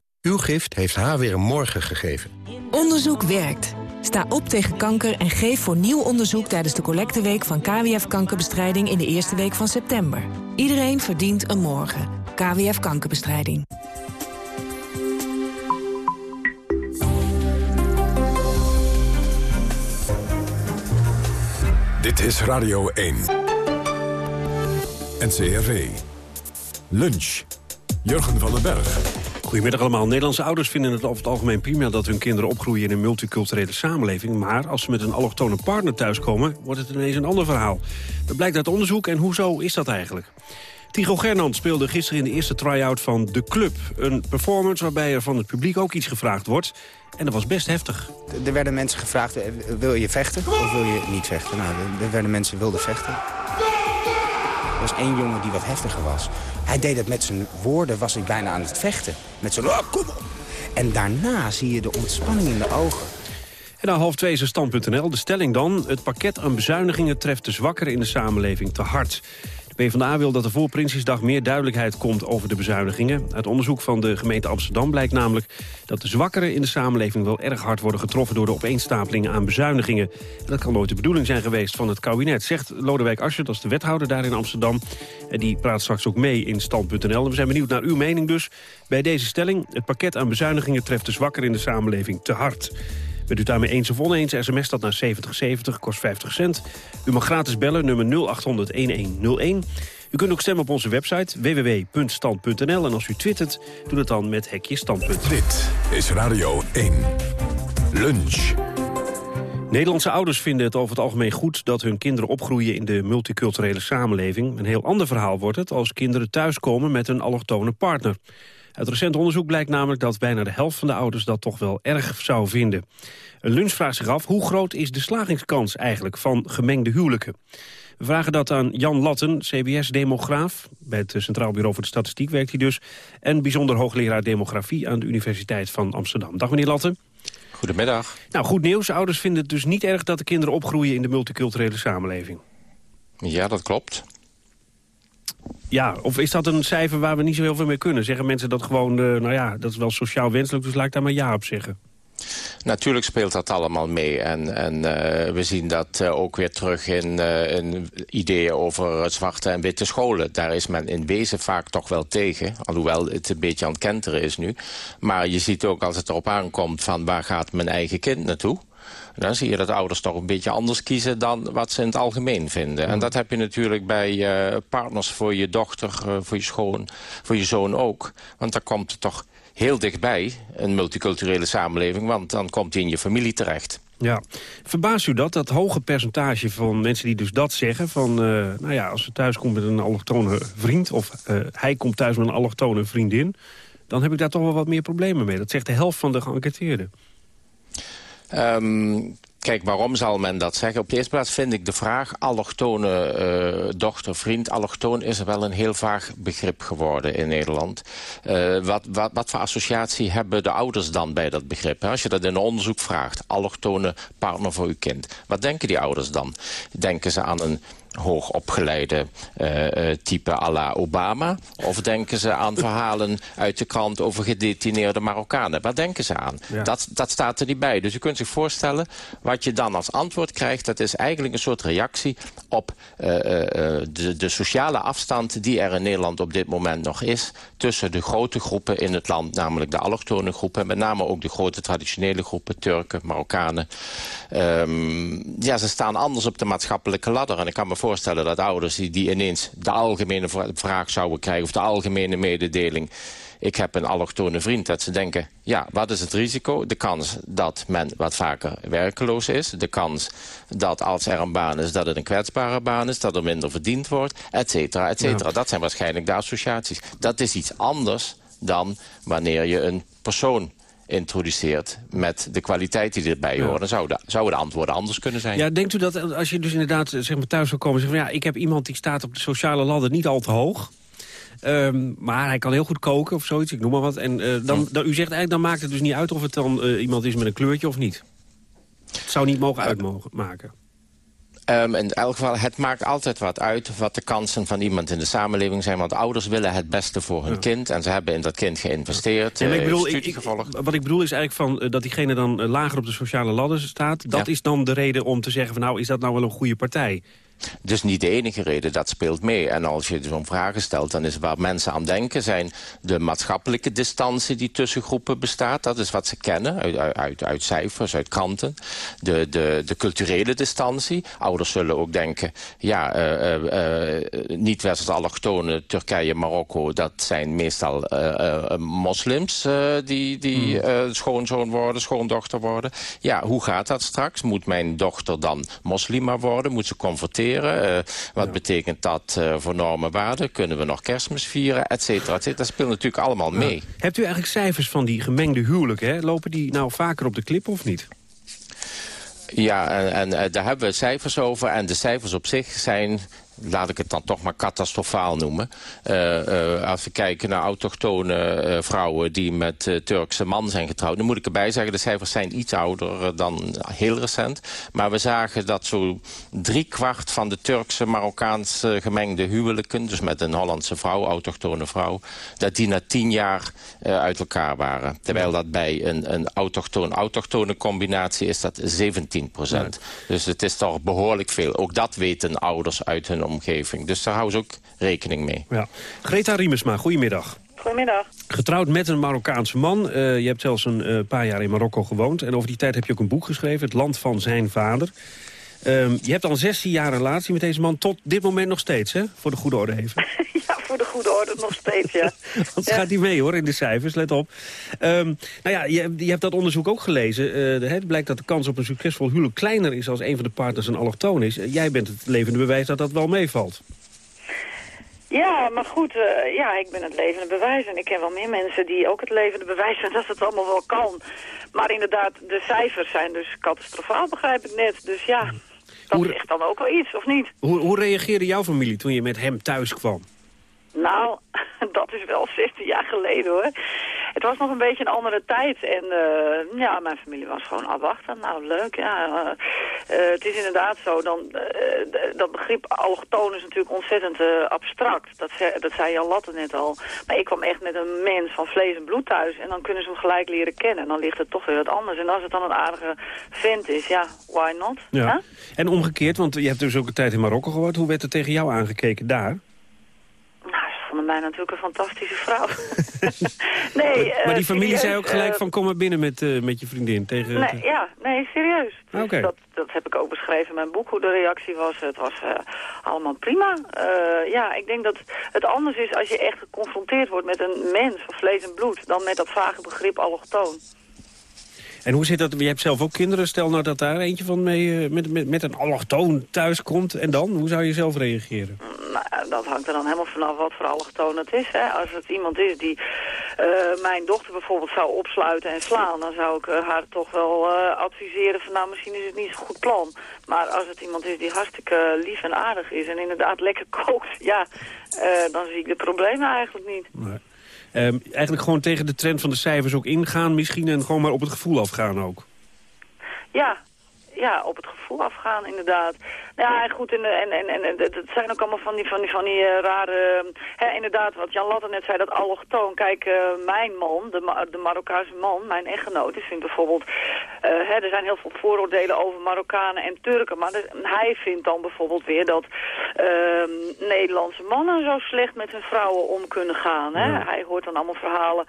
Uw gift heeft haar weer een morgen gegeven. Onderzoek werkt. Sta op tegen kanker en geef voor nieuw onderzoek tijdens de collecteweek van KWF Kankerbestrijding in de eerste week van september. Iedereen verdient een morgen. KWF Kankerbestrijding. Dit is Radio 1. NCRV. Lunch. Jurgen van den Berg. Goedemiddag allemaal. Nederlandse ouders vinden het over het algemeen prima... dat hun kinderen opgroeien in een multiculturele samenleving. Maar als ze met een allochtone partner thuiskomen... wordt het ineens een ander verhaal. Dat blijkt uit onderzoek en hoezo is dat eigenlijk? Tycho Gernand speelde gisteren in de eerste try-out van De Club. Een performance waarbij er van het publiek ook iets gevraagd wordt. En dat was best heftig. Er werden mensen gevraagd, eh, wil je vechten of wil je niet vechten? Nou, er werden mensen wilden vechten. Er was één jongen die wat heftiger was. Hij deed het met zijn woorden, was hij bijna aan het vechten. Met zijn, oh, kom op. En daarna zie je de ontspanning in de ogen. En dan half twee is stand.nl. De stelling dan, het pakket aan bezuinigingen treft de zwakkeren in de samenleving te hard. PvdA wil dat er voor Prinsjesdag meer duidelijkheid komt over de bezuinigingen. Uit onderzoek van de gemeente Amsterdam blijkt namelijk dat de zwakkeren in de samenleving wel erg hard worden getroffen door de opeenstapeling aan bezuinigingen. En dat kan nooit de bedoeling zijn geweest van het kabinet, zegt Lodewijk Asscher, dat is de wethouder daar in Amsterdam. En die praat straks ook mee in stand.nl. We zijn benieuwd naar uw mening dus bij deze stelling. Het pakket aan bezuinigingen treft de zwakkeren in de samenleving te hard. Bent u daarmee eens of oneens, sms dat naar 7070, kost 50 cent. U mag gratis bellen, nummer 0800-1101. U kunt ook stemmen op onze website www.stand.nl. En als u twittert, doe het dan met hekje standpunt. Dit is Radio 1. Lunch. Nederlandse ouders vinden het over het algemeen goed dat hun kinderen opgroeien in de multiculturele samenleving. Een heel ander verhaal wordt het als kinderen thuiskomen met een allochtone partner. Uit recent onderzoek blijkt namelijk dat bijna de helft van de ouders dat toch wel erg zou vinden. Een lunch vraagt zich af, hoe groot is de slagingskans eigenlijk van gemengde huwelijken? We vragen dat aan Jan Latten, CBS-demograaf. Bij het Centraal Bureau voor de Statistiek werkt hij dus. En bijzonder hoogleraar demografie aan de Universiteit van Amsterdam. Dag meneer Latten. Goedemiddag. Nou, goed nieuws. Ouders vinden het dus niet erg dat de kinderen opgroeien in de multiculturele samenleving. Ja, dat klopt. Ja, of is dat een cijfer waar we niet zo heel veel mee kunnen? Zeggen mensen dat gewoon, uh, nou ja, dat is wel sociaal wenselijk, dus laat ik daar maar ja op zeggen. Natuurlijk speelt dat allemaal mee. En, en uh, we zien dat uh, ook weer terug in, in, ideeën over zwarte en witte scholen. Daar is men in wezen vaak toch wel tegen. Alhoewel het een beetje aan het kenteren is nu. Maar je ziet ook als het erop aankomt van waar gaat mijn eigen kind naartoe dan zie je dat ouders toch een beetje anders kiezen dan wat ze in het algemeen vinden. En dat heb je natuurlijk bij uh, partners voor je dochter, uh, voor je schoon, voor je zoon ook. Want daar komt het toch heel dichtbij, een multiculturele samenleving, want dan komt hij in je familie terecht. Ja. Verbaast u dat, dat hoge percentage van mensen die dus dat zeggen... van, uh, nou ja, als ze thuis komt met een allochtone vriend... of hij komt thuis met een allochtone vriendin... dan heb ik daar toch wel wat meer problemen mee. Dat zegt de helft van de geënquêteerden. Um, Kijk, waarom zal men dat zeggen? Op de eerste plaats vind ik de vraag... allochtone uh, dochter, vriend, allochtoon is wel een heel vaag begrip geworden in Nederland. Uh, wat, wat, wat voor associatie hebben de ouders dan bij dat begrip? Als je dat in een onderzoek vraagt, allochtone partner voor uw kind. Wat denken die ouders dan? Denken ze aan een hoogopgeleide uh, type à la Obama? Of denken ze aan (laughs) verhalen uit de krant over gedetineerde Marokkanen? Waar denken ze aan? Ja. Dat, dat staat er niet bij. Dus u kunt zich voorstellen, wat je dan als antwoord krijgt... dat is eigenlijk een soort reactie op uh, de, de sociale afstand... die er in Nederland op dit moment nog is... tussen de grote groepen in het land, namelijk de allochtone groepen... met name ook de grote traditionele groepen, Turken, Marokkanen. Um, ja, ze staan anders op de maatschappelijke ladder. En ik kan me voorstellen dat ouders die, die ineens de algemene vraag zouden krijgen... of de algemene mededeling ik heb een allochtone vriend, dat ze denken... ja, wat is het risico? De kans dat men wat vaker werkeloos is. De kans dat als er een baan is, dat het een kwetsbare baan is... dat er minder verdiend wordt, et cetera, et cetera. Ja. Dat zijn waarschijnlijk de associaties. Dat is iets anders dan wanneer je een persoon introduceert met de kwaliteit die erbij hoort... dan zouden zou de antwoorden anders kunnen zijn. Ja, denkt u dat als je dus inderdaad zeg maar, thuis zou komen... en zegt van, ja, ik heb iemand die staat op de sociale ladder niet al te hoog... Um, maar hij kan heel goed koken of zoiets, ik noem maar wat. En uh, dan, dan, u zegt eigenlijk, dan maakt het dus niet uit of het dan uh, iemand is met een kleurtje of niet. Het zou niet mogen uitmaken. Um, in elk geval, het maakt altijd wat uit wat de kansen van iemand in de samenleving zijn. Want ouders willen het beste voor hun ja. kind. En ze hebben in dat kind geïnvesteerd. Ja. ik bedoel, ik, ik, wat ik bedoel is eigenlijk van uh, dat diegene dan uh, lager op de sociale ladder staat. Dat ja. is dan de reden om te zeggen van nou, is dat nou wel een goede partij? Dus niet de enige reden, dat speelt mee. En als je zo'n vragen stelt, dan is waar mensen aan denken... zijn de maatschappelijke distantie die tussen groepen bestaat. Dat is wat ze kennen uit, uit, uit cijfers, uit kranten. De, de, de culturele distantie. Ouders zullen ook denken... ja, uh, uh, uh, niet-westers allochtonen, Turkije, Marokko... dat zijn meestal moslims die, die hmm. schoonzoon worden, schoondochter worden. Ja, hoe gaat dat straks? Moet mijn dochter dan moslima worden? Moet ze converteren? Uh, wat ja. betekent dat uh, voor normen waarden? Kunnen we nog kerstmis vieren? Et cetera, et cetera. Dat speelt natuurlijk allemaal mee. Ja. Hebt u eigenlijk cijfers van die gemengde huwelijken? Hè? Lopen die nou vaker op de klip of niet? Ja, en, en uh, daar hebben we cijfers over. En de cijfers op zich zijn laat ik het dan toch maar catastrofaal noemen. Uh, uh, als we kijken naar autochtone uh, vrouwen die met Turkse man zijn getrouwd... dan moet ik erbij zeggen, de cijfers zijn iets ouder dan heel recent. Maar we zagen dat zo driekwart van de Turkse, Marokkaanse gemengde huwelijken... dus met een Hollandse vrouw, autochtone vrouw... dat die na tien jaar uit elkaar waren. Terwijl dat bij een, een autochtone-autochtone combinatie is dat 17 procent. Ja. Dus het is toch behoorlijk veel. Ook dat weten ouders uit hun omgeving. Dus daar houden ze ook rekening mee. Ja. Greta Riemersma, goedemiddag. Goedemiddag. Getrouwd met een Marokkaanse man. Uh, je hebt zelfs een uh, paar jaar in Marokko gewoond. En over die tijd heb je ook een boek geschreven, Het Land van Zijn Vader. Um, je hebt al 16 jaar relatie met deze man, tot dit moment nog steeds, hè? Voor de goede orde even. (laughs) ja, voor de goede orde nog steeds, ja. (laughs) Want ja. gaat die mee, hoor, in de cijfers, let op. Um, nou ja, je, je, hebt dat onderzoek ook gelezen. Uh, het blijkt dat de kans op een succesvol huwelijk kleiner is... als een van de partners een allochtoon is. Uh, jij bent het levende bewijs dat dat wel meevalt. Ja, maar goed, uh, ja, ik ben het levende bewijs. En ik ken wel meer mensen die ook het levende bewijs zijn dat het allemaal wel kan. Maar inderdaad, de cijfers zijn dus catastrofaal, begrijp ik net. Dus ja... Dat hoe, zegt dan ook wel iets, of niet? Hoe, hoe reageerde jouw familie toen je met hem thuis kwam? Nou, (laughs) dat is wel 16 jaar geleden hoor. het was nog een beetje een andere tijd. En uh, ja, mijn familie was gewoon afwachten. Nou, leuk, ja. Uh, het is inderdaad zo, dan, dat begrip allochtoon is natuurlijk ontzettend abstract. Dat, zei, dat zei Jan Latte net al. Maar ik kwam echt met een mens van vlees en bloed thuis. En dan kunnen ze hem gelijk leren kennen. En dan ligt het toch weer wat anders. En als het dan een aardige vent is, ja, why not? Ja. En omgekeerd, want je hebt dus ook een tijd in Marokko gehoord. Hoe werd er tegen jou aangekeken daar? Vonden mij natuurlijk een fantastische vrouw. (laughs) nee, maar die familie zei ook gelijk van kom maar binnen met, uh, met je vriendin. Tegen, nee, ja, nee, serieus. Dus dat, dat heb ik ook beschreven in mijn boek, hoe de reactie was. Het was uh, allemaal prima. Uh, ja, ik denk dat het anders is als je echt geconfronteerd wordt met een mens van vlees en bloed... dan met dat vage begrip allochtoon. En hoe zit dat? Je hebt zelf ook kinderen. Stel nou dat daar eentje van mee, met, met, met een allochtoon thuis komt. En dan? Hoe zou je zelf reageren? Nou, dat hangt er dan helemaal vanaf wat voor allochtoon het is. Hè. Als het iemand is die uh, mijn dochter bijvoorbeeld zou opsluiten en slaan... dan zou ik uh, haar toch wel uh, adviseren van nou misschien is het niet zo'n goed plan. Maar als het iemand is die hartstikke lief en aardig is en inderdaad lekker kookt... (laughs) ja, dan zie ik de problemen eigenlijk niet. Nee. Um, eigenlijk gewoon tegen de trend van de cijfers ook ingaan misschien... en gewoon maar op het gevoel afgaan ook. Ja, ja, op het gevoel afgaan, inderdaad. Ja, goed, en, en, en, en het zijn ook allemaal van die, van die, van die uh, rare... Hè, inderdaad, wat Jan Latte net zei, dat allochtoon. Kijk, uh, mijn man, de, de Marokkaanse man, mijn echtgenoot, die vindt bijvoorbeeld... Uh, hè, er zijn heel veel vooroordelen over Marokkanen en Turken. Maar hij vindt dan bijvoorbeeld weer dat ehm, Nederlandse mannen zo slecht met hun vrouwen om kunnen gaan. Hè? Hij hoort dan allemaal verhalen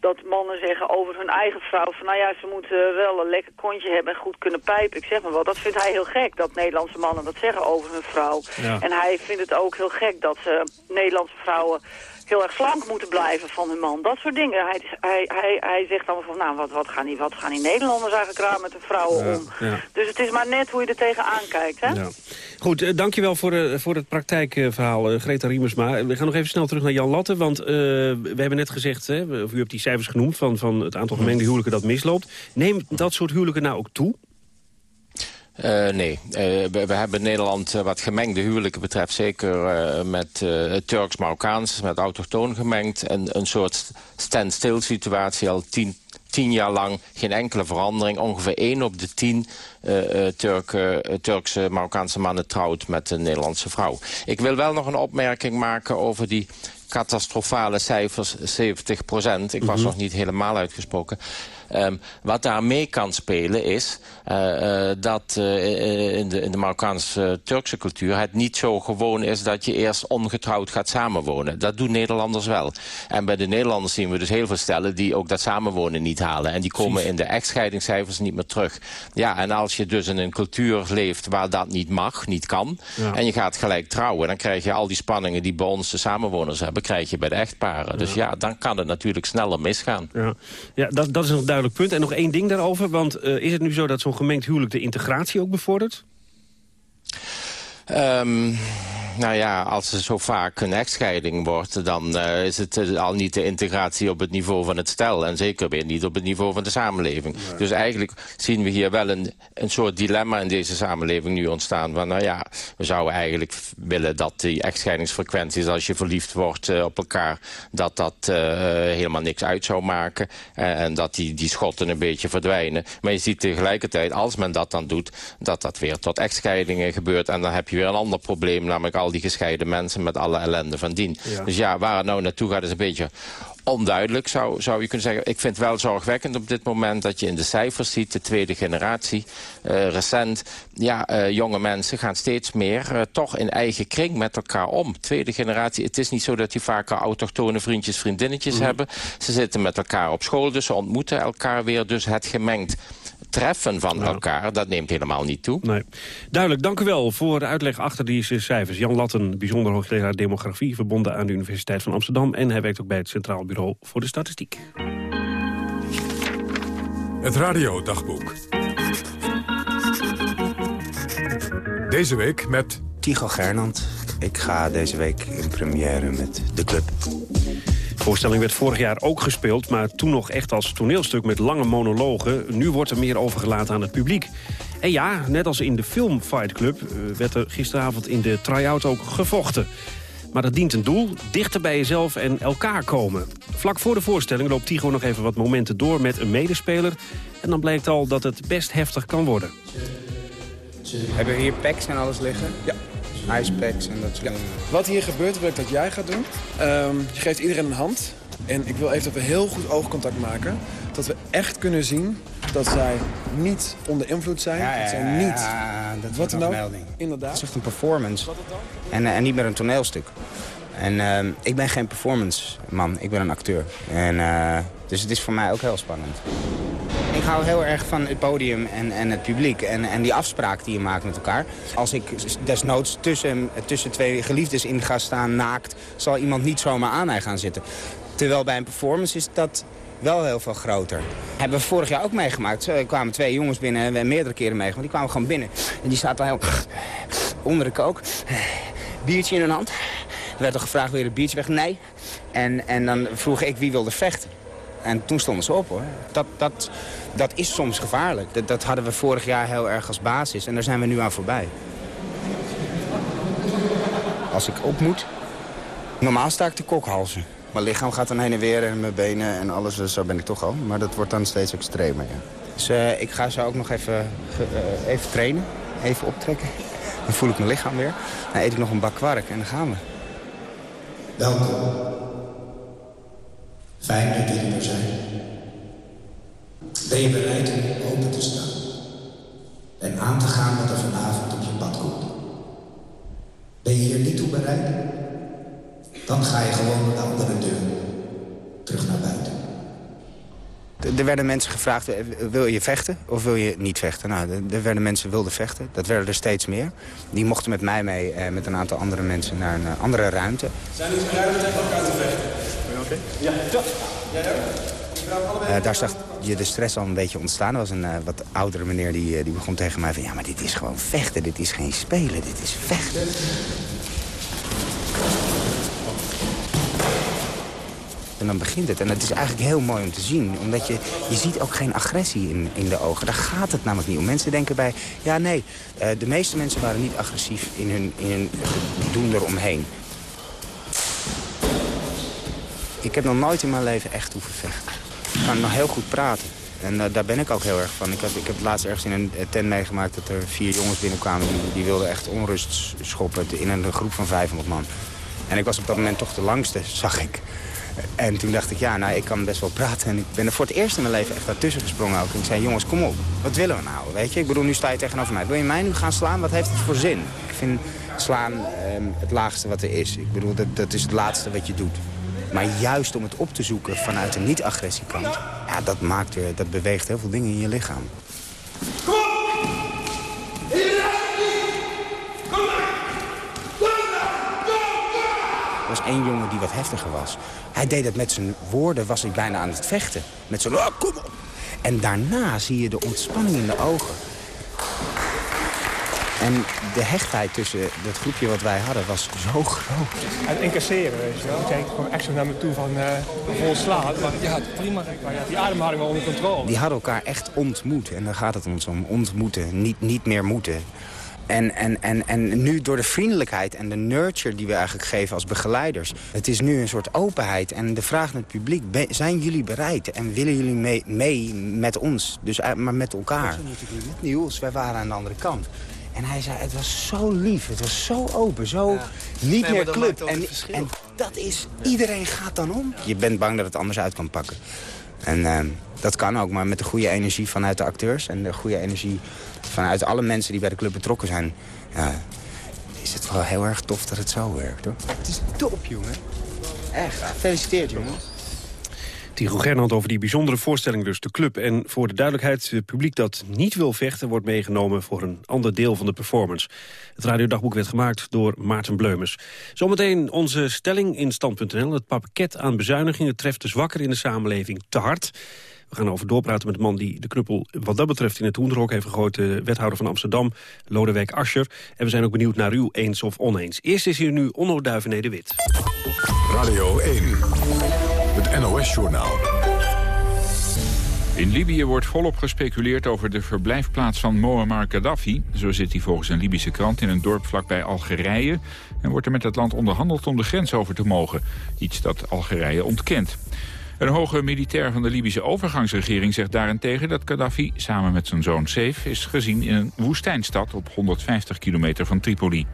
dat mannen zeggen over hun eigen vrouw... van nou ja, ze moeten wel een lekker kontje hebben en goed kunnen pijpen. Ik zeg maar wat, dat vindt hij heel gek, dat Nederlandse mannen dat zeggen over hun vrouw. En hij vindt het ook heel gek dat ze Nederlandse vrouwen heel erg slank moeten blijven van hun man. Dat soort dingen. Hij, hij, hij, hij zegt dan van, nou, wat, wat, gaan die, wat gaan die Nederlanders eigenlijk raar met de vrouwen om? Dus het is maar net hoe je er tegenaan kijkt, hè? Ja. Goed, uh, dankjewel voor, uh, voor het praktijkverhaal, uh, Greta Riemersma. We gaan nog even snel terug naar Jan Latte, want we hebben net gezegd... Hè, of u hebt die cijfers genoemd van, van het aantal gemengde huwelijken dat misloopt. Neemt dat soort huwelijken nou ook toe? Uh, nee, uh, we, we, hebben in Nederland uh, wat gemengde huwelijken betreft... zeker met Turks-Marokkaans, met autochtoon gemengd... en een soort standstill situatie al tien, tien jaar lang geen enkele verandering. Ongeveer één op de tien Turk, Turkse Marokkaanse mannen trouwt met een Nederlandse vrouw. Ik wil wel nog een opmerking maken over die catastrofale cijfers, 70 procent. Ik was mm -hmm. nog niet helemaal uitgesproken. Um, wat daar mee kan spelen is uh, uh, dat uh, in de, in de Marokkaanse Turkse cultuur het niet zo gewoon is dat je eerst ongetrouwd gaat samenwonen. Dat doen Nederlanders wel. En bij de Nederlanders zien we dus heel veel stellen die ook dat samenwonen niet halen. En die komen in de echtscheidingscijfers niet meer terug. Ja, en als je dus in een cultuur leeft waar dat niet mag, niet kan, ja. en je gaat gelijk trouwen, dan krijg je al die spanningen die bij ons de samenwoners hebben, krijg je bij de echtparen. Ja. Dus ja, dan kan het natuurlijk sneller misgaan. Ja, ja dat, dat is nog duidelijk punt. En nog één ding daarover, want uh, is het nu zo dat zo'n gemengd huwelijk de integratie ook bevordert? Um, nou ja, als er zo vaak een echtscheiding wordt... dan uh, is het uh, al niet de integratie op het niveau van het stel. En zeker weer niet op het niveau van de samenleving. Nee. Dus eigenlijk zien we hier wel een, een soort dilemma in deze samenleving nu ontstaan. Van nou ja, we zouden eigenlijk willen dat die echtscheidingsfrequenties... als je verliefd wordt uh, op elkaar, dat dat helemaal niks uit zou maken. en dat die, die schotten een beetje verdwijnen. Maar je ziet tegelijkertijd, als men dat dan doet... dat dat weer tot echtscheidingen gebeurt. En dan heb je weer een ander probleem, namelijk al die gescheiden mensen met alle ellende van dien. Ja. Dus ja, waar het nou naartoe gaat is een beetje onduidelijk, zou, zou je kunnen zeggen. Ik vind het wel zorgwekkend op dit moment dat je in de cijfers ziet... de tweede generatie, uh, recent, ja, uh, jonge mensen gaan steeds meer... Uh, toch in eigen kring met elkaar om. Tweede generatie, het is niet zo dat die vaker autochtone vriendjes, vriendinnetjes mm. hebben. Ze zitten met elkaar op school, dus ze ontmoeten elkaar weer. Dus het gemengd treffen van elkaar, dat neemt helemaal niet toe. Nee. Duidelijk, dank u wel voor de uitleg achter deze cijfers. Jan Latten, bijzonder hoogleraar demografie... verbonden aan de Universiteit van Amsterdam... en hij werkt ook bij het Centraal Bureau voor de Statistiek. Het Radio Dagboek. Deze week met... Tycho Gernand. Ik ga deze week in première met De Club. De voorstelling werd vorig jaar ook gespeeld, maar toen nog echt als toneelstuk met lange monologen. Nu wordt er meer overgelaten aan het publiek. En ja, net als in de film Fight Club werd er gisteravond in de try-out ook gevochten. Maar dat dient een doel, dichter bij jezelf en elkaar komen. Vlak voor de voorstelling loopt Tigo nog even wat momenten door met een medespeler. En dan blijkt al dat het best heftig kan worden. Hebben we hier packs en alles liggen? Ja. Icepacks en dat soort dingen. Wat hier gebeurt, wil ik dat jij gaat doen. Ehm, je geeft iedereen een hand. En ik wil even dat we heel goed oogcontact maken. Dat we echt kunnen zien dat zij niet onder invloed zijn. Ja, ja, dat zij niet... ja, dat Wat dan ook. melding. Inderdaad. Het is echt een performance. En, eh, en niet meer een toneelstuk. En ehm, ik ben geen performance man, ik ben een acteur. En, eh, dus het is voor mij ook heel spannend. Ik hou heel erg van het podium en, en het publiek en, en die afspraak die je maakt met elkaar. Als ik desnoods tussen, tussen twee geliefdes in ga staan naakt... zal iemand niet zomaar aan mij gaan zitten. Terwijl bij een performance is dat wel heel veel groter. Hebben we vorig jaar ook meegemaakt. Er kwamen twee jongens binnen, we hebben meerdere keren meegemaakt. Die kwamen gewoon binnen en die zaten heel onder de kook. Biertje in hun hand. Er werd er gevraagd, wil je het biertje weg? Nee. En, en dan vroeg ik wie wilde vechten. En toen stonden ze op hoor. Dat, dat, dat is soms gevaarlijk. Dat, dat hadden we vorig jaar heel erg als basis. En daar zijn we nu aan voorbij. Als ik op moet, normaal sta ik te kokhalzen. Mijn lichaam gaat dan heen en weer en mijn benen en alles. Dus zo ben ik toch al. Maar dat wordt dan steeds extremer, ja. Dus eh, ik ga zo ook nog even, eh, even trainen. Even optrekken. Dan voel ik mijn lichaam weer. Dan eet ik nog een bak kwark en dan gaan we. Welkom. Fijn dat jullie er zijn. Ben je bereid om open te staan? En aan te gaan wat er vanavond op je pad komt? Ben je hier niet toe bereid? Dan ga je gewoon door de andere deur. Terug naar buiten. Er werden mensen gevraagd, eh, wil je vechten of wil je niet vechten? Nou, er- er werden mensen wilden vechten. Dat werden er steeds meer. Die mochten met mij mee, eh, met een aantal andere mensen, naar een eh, andere ruimte. Zijn jullie bereid om tegen elkaar te vechten? Oké. Ja, ja. Jij ook? Eh, daar zag je de stress al een beetje ontstaan. Er was een eh, wat oudere meneer die, die begon tegen mij van... ja, maar dit is gewoon vechten, dit is geen spelen, dit is vechten. En dan begint het. En het is eigenlijk heel mooi om te zien. Omdat je, je ziet ook geen agressie in, in de ogen. Daar gaat het namelijk niet om. Mensen denken bij... Ja, nee, eh, de meeste mensen waren niet agressief in hun, in hun doen eromheen. Ik heb nog nooit in mijn leven echt hoeven vechten. Ik kan nog heel goed praten. En eh, daar ben ik ook heel erg van. Ik heb, ik heb laatst ergens in een eh, tent meegemaakt dat er vier jongens binnenkwamen. Die, die wilden echt onrust schoppen in een groep van 500 man. En ik was op dat moment toch de langste, zag ik. En toen dacht ik, ja, nou, ik kan best wel praten. En ik ben er voor het eerst in mijn leven echt daartussen gesprongen ook. En ik zei, jongens, kom op. Wat willen we nou, weet je? Ik bedoel, nu sta je tegenover mij. Wil je mij nu gaan slaan? Wat heeft het voor zin? Ik vind slaan ehm, het laagste wat er is. Ik bedoel, dat, dat is het laatste wat je doet. Maar juist om het op te zoeken vanuit een niet-agressiekant... ja, dat, maakt dat beweegt heel veel dingen in je lichaam. Was één jongen die wat heftiger was. Hij deed het met zijn woorden, was hij bijna aan het vechten. Met zijn, oh, kom op. En daarna zie je de ontspanning in de ogen. En de hechtheid tussen dat groepje wat wij hadden was zo groot. Het incasseren, weet je wel. Kijk, kwam echt zo naar me toe van eh vol slaat. Had prima, maar die ademhaling wel onder controle. Die hadden elkaar echt ontmoet. En daar gaat het ons om. Ontmoeten, niet, niet meer moeten. En, en, en, en nu door de vriendelijkheid en de nurture die we eigenlijk geven als begeleiders. Het is nu een soort openheid. En de vraag naar het publiek, zijn jullie bereid? En willen jullie mee, mee met ons? Dus, eh, maar met elkaar. Niels, wij waren aan de andere kant. En hij zei, het was zo lief, het was zo open, zo niet Nee, meer dat club. En, en dat is, iedereen gaat dan om. Je bent bang dat het anders uit kan pakken. En eh, dat kan ook, maar met de goede energie vanuit de acteurs... en de goede energie vanuit alle mensen die bij de club betrokken zijn... Ja, is het wel heel erg tof dat het zo werkt, hoor. Het is top, jongen. Echt, gefeliciteerd, jongen. Tigo Gernand over die bijzondere voorstelling dus, de club. En voor de duidelijkheid, het publiek dat niet wil vechten... wordt meegenomen voor een ander deel van de performance. Het radiodagboek werd gemaakt door Maarten Bleumers. Zometeen onze stelling in stand.nl. Het pakket aan bezuinigingen treft de zwakker in de samenleving te hard. We gaan over doorpraten met de man die de knuppel wat dat betreft in het hoenderhok heeft gegooid. De wethouder van Amsterdam, Lodewijk Asscher. En we zijn ook benieuwd naar u eens of oneens. Eerst is hier nu Onno Duivenede-Wit. Radio 1, NOS-journaal. In Libië wordt volop gespeculeerd over de verblijfplaats van Muammar Gaddafi. Zo zit hij volgens een Libische krant in een dorp vlakbij Algerije... en wordt er met het land onderhandeld om de grens over te mogen. Iets dat Algerije ontkent. Een hoge militair van de Libische overgangsregering zegt daarentegen dat Gaddafi samen met zijn zoon Saif is gezien in een woestijnstad op 150 kilometer van Tripoli.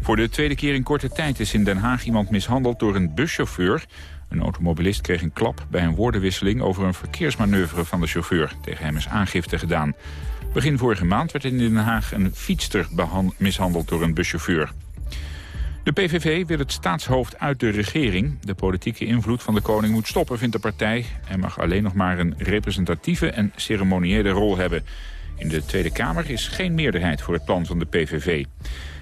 Voor de tweede keer in korte tijd is in Den Haag iemand mishandeld door een buschauffeur. Een automobilist kreeg een klap bij een woordenwisseling over een verkeersmanoeuvre van de chauffeur. Tegen hem is aangifte gedaan. Begin vorige maand werd in Den Haag een fietster mishandeld door een buschauffeur. De PVV wil het staatshoofd uit de regering. De politieke invloed van de koning moet stoppen, vindt de partij. Hij mag alleen nog maar een representatieve en ceremoniële rol hebben. In de Tweede Kamer is geen meerderheid voor het plan van de PVV.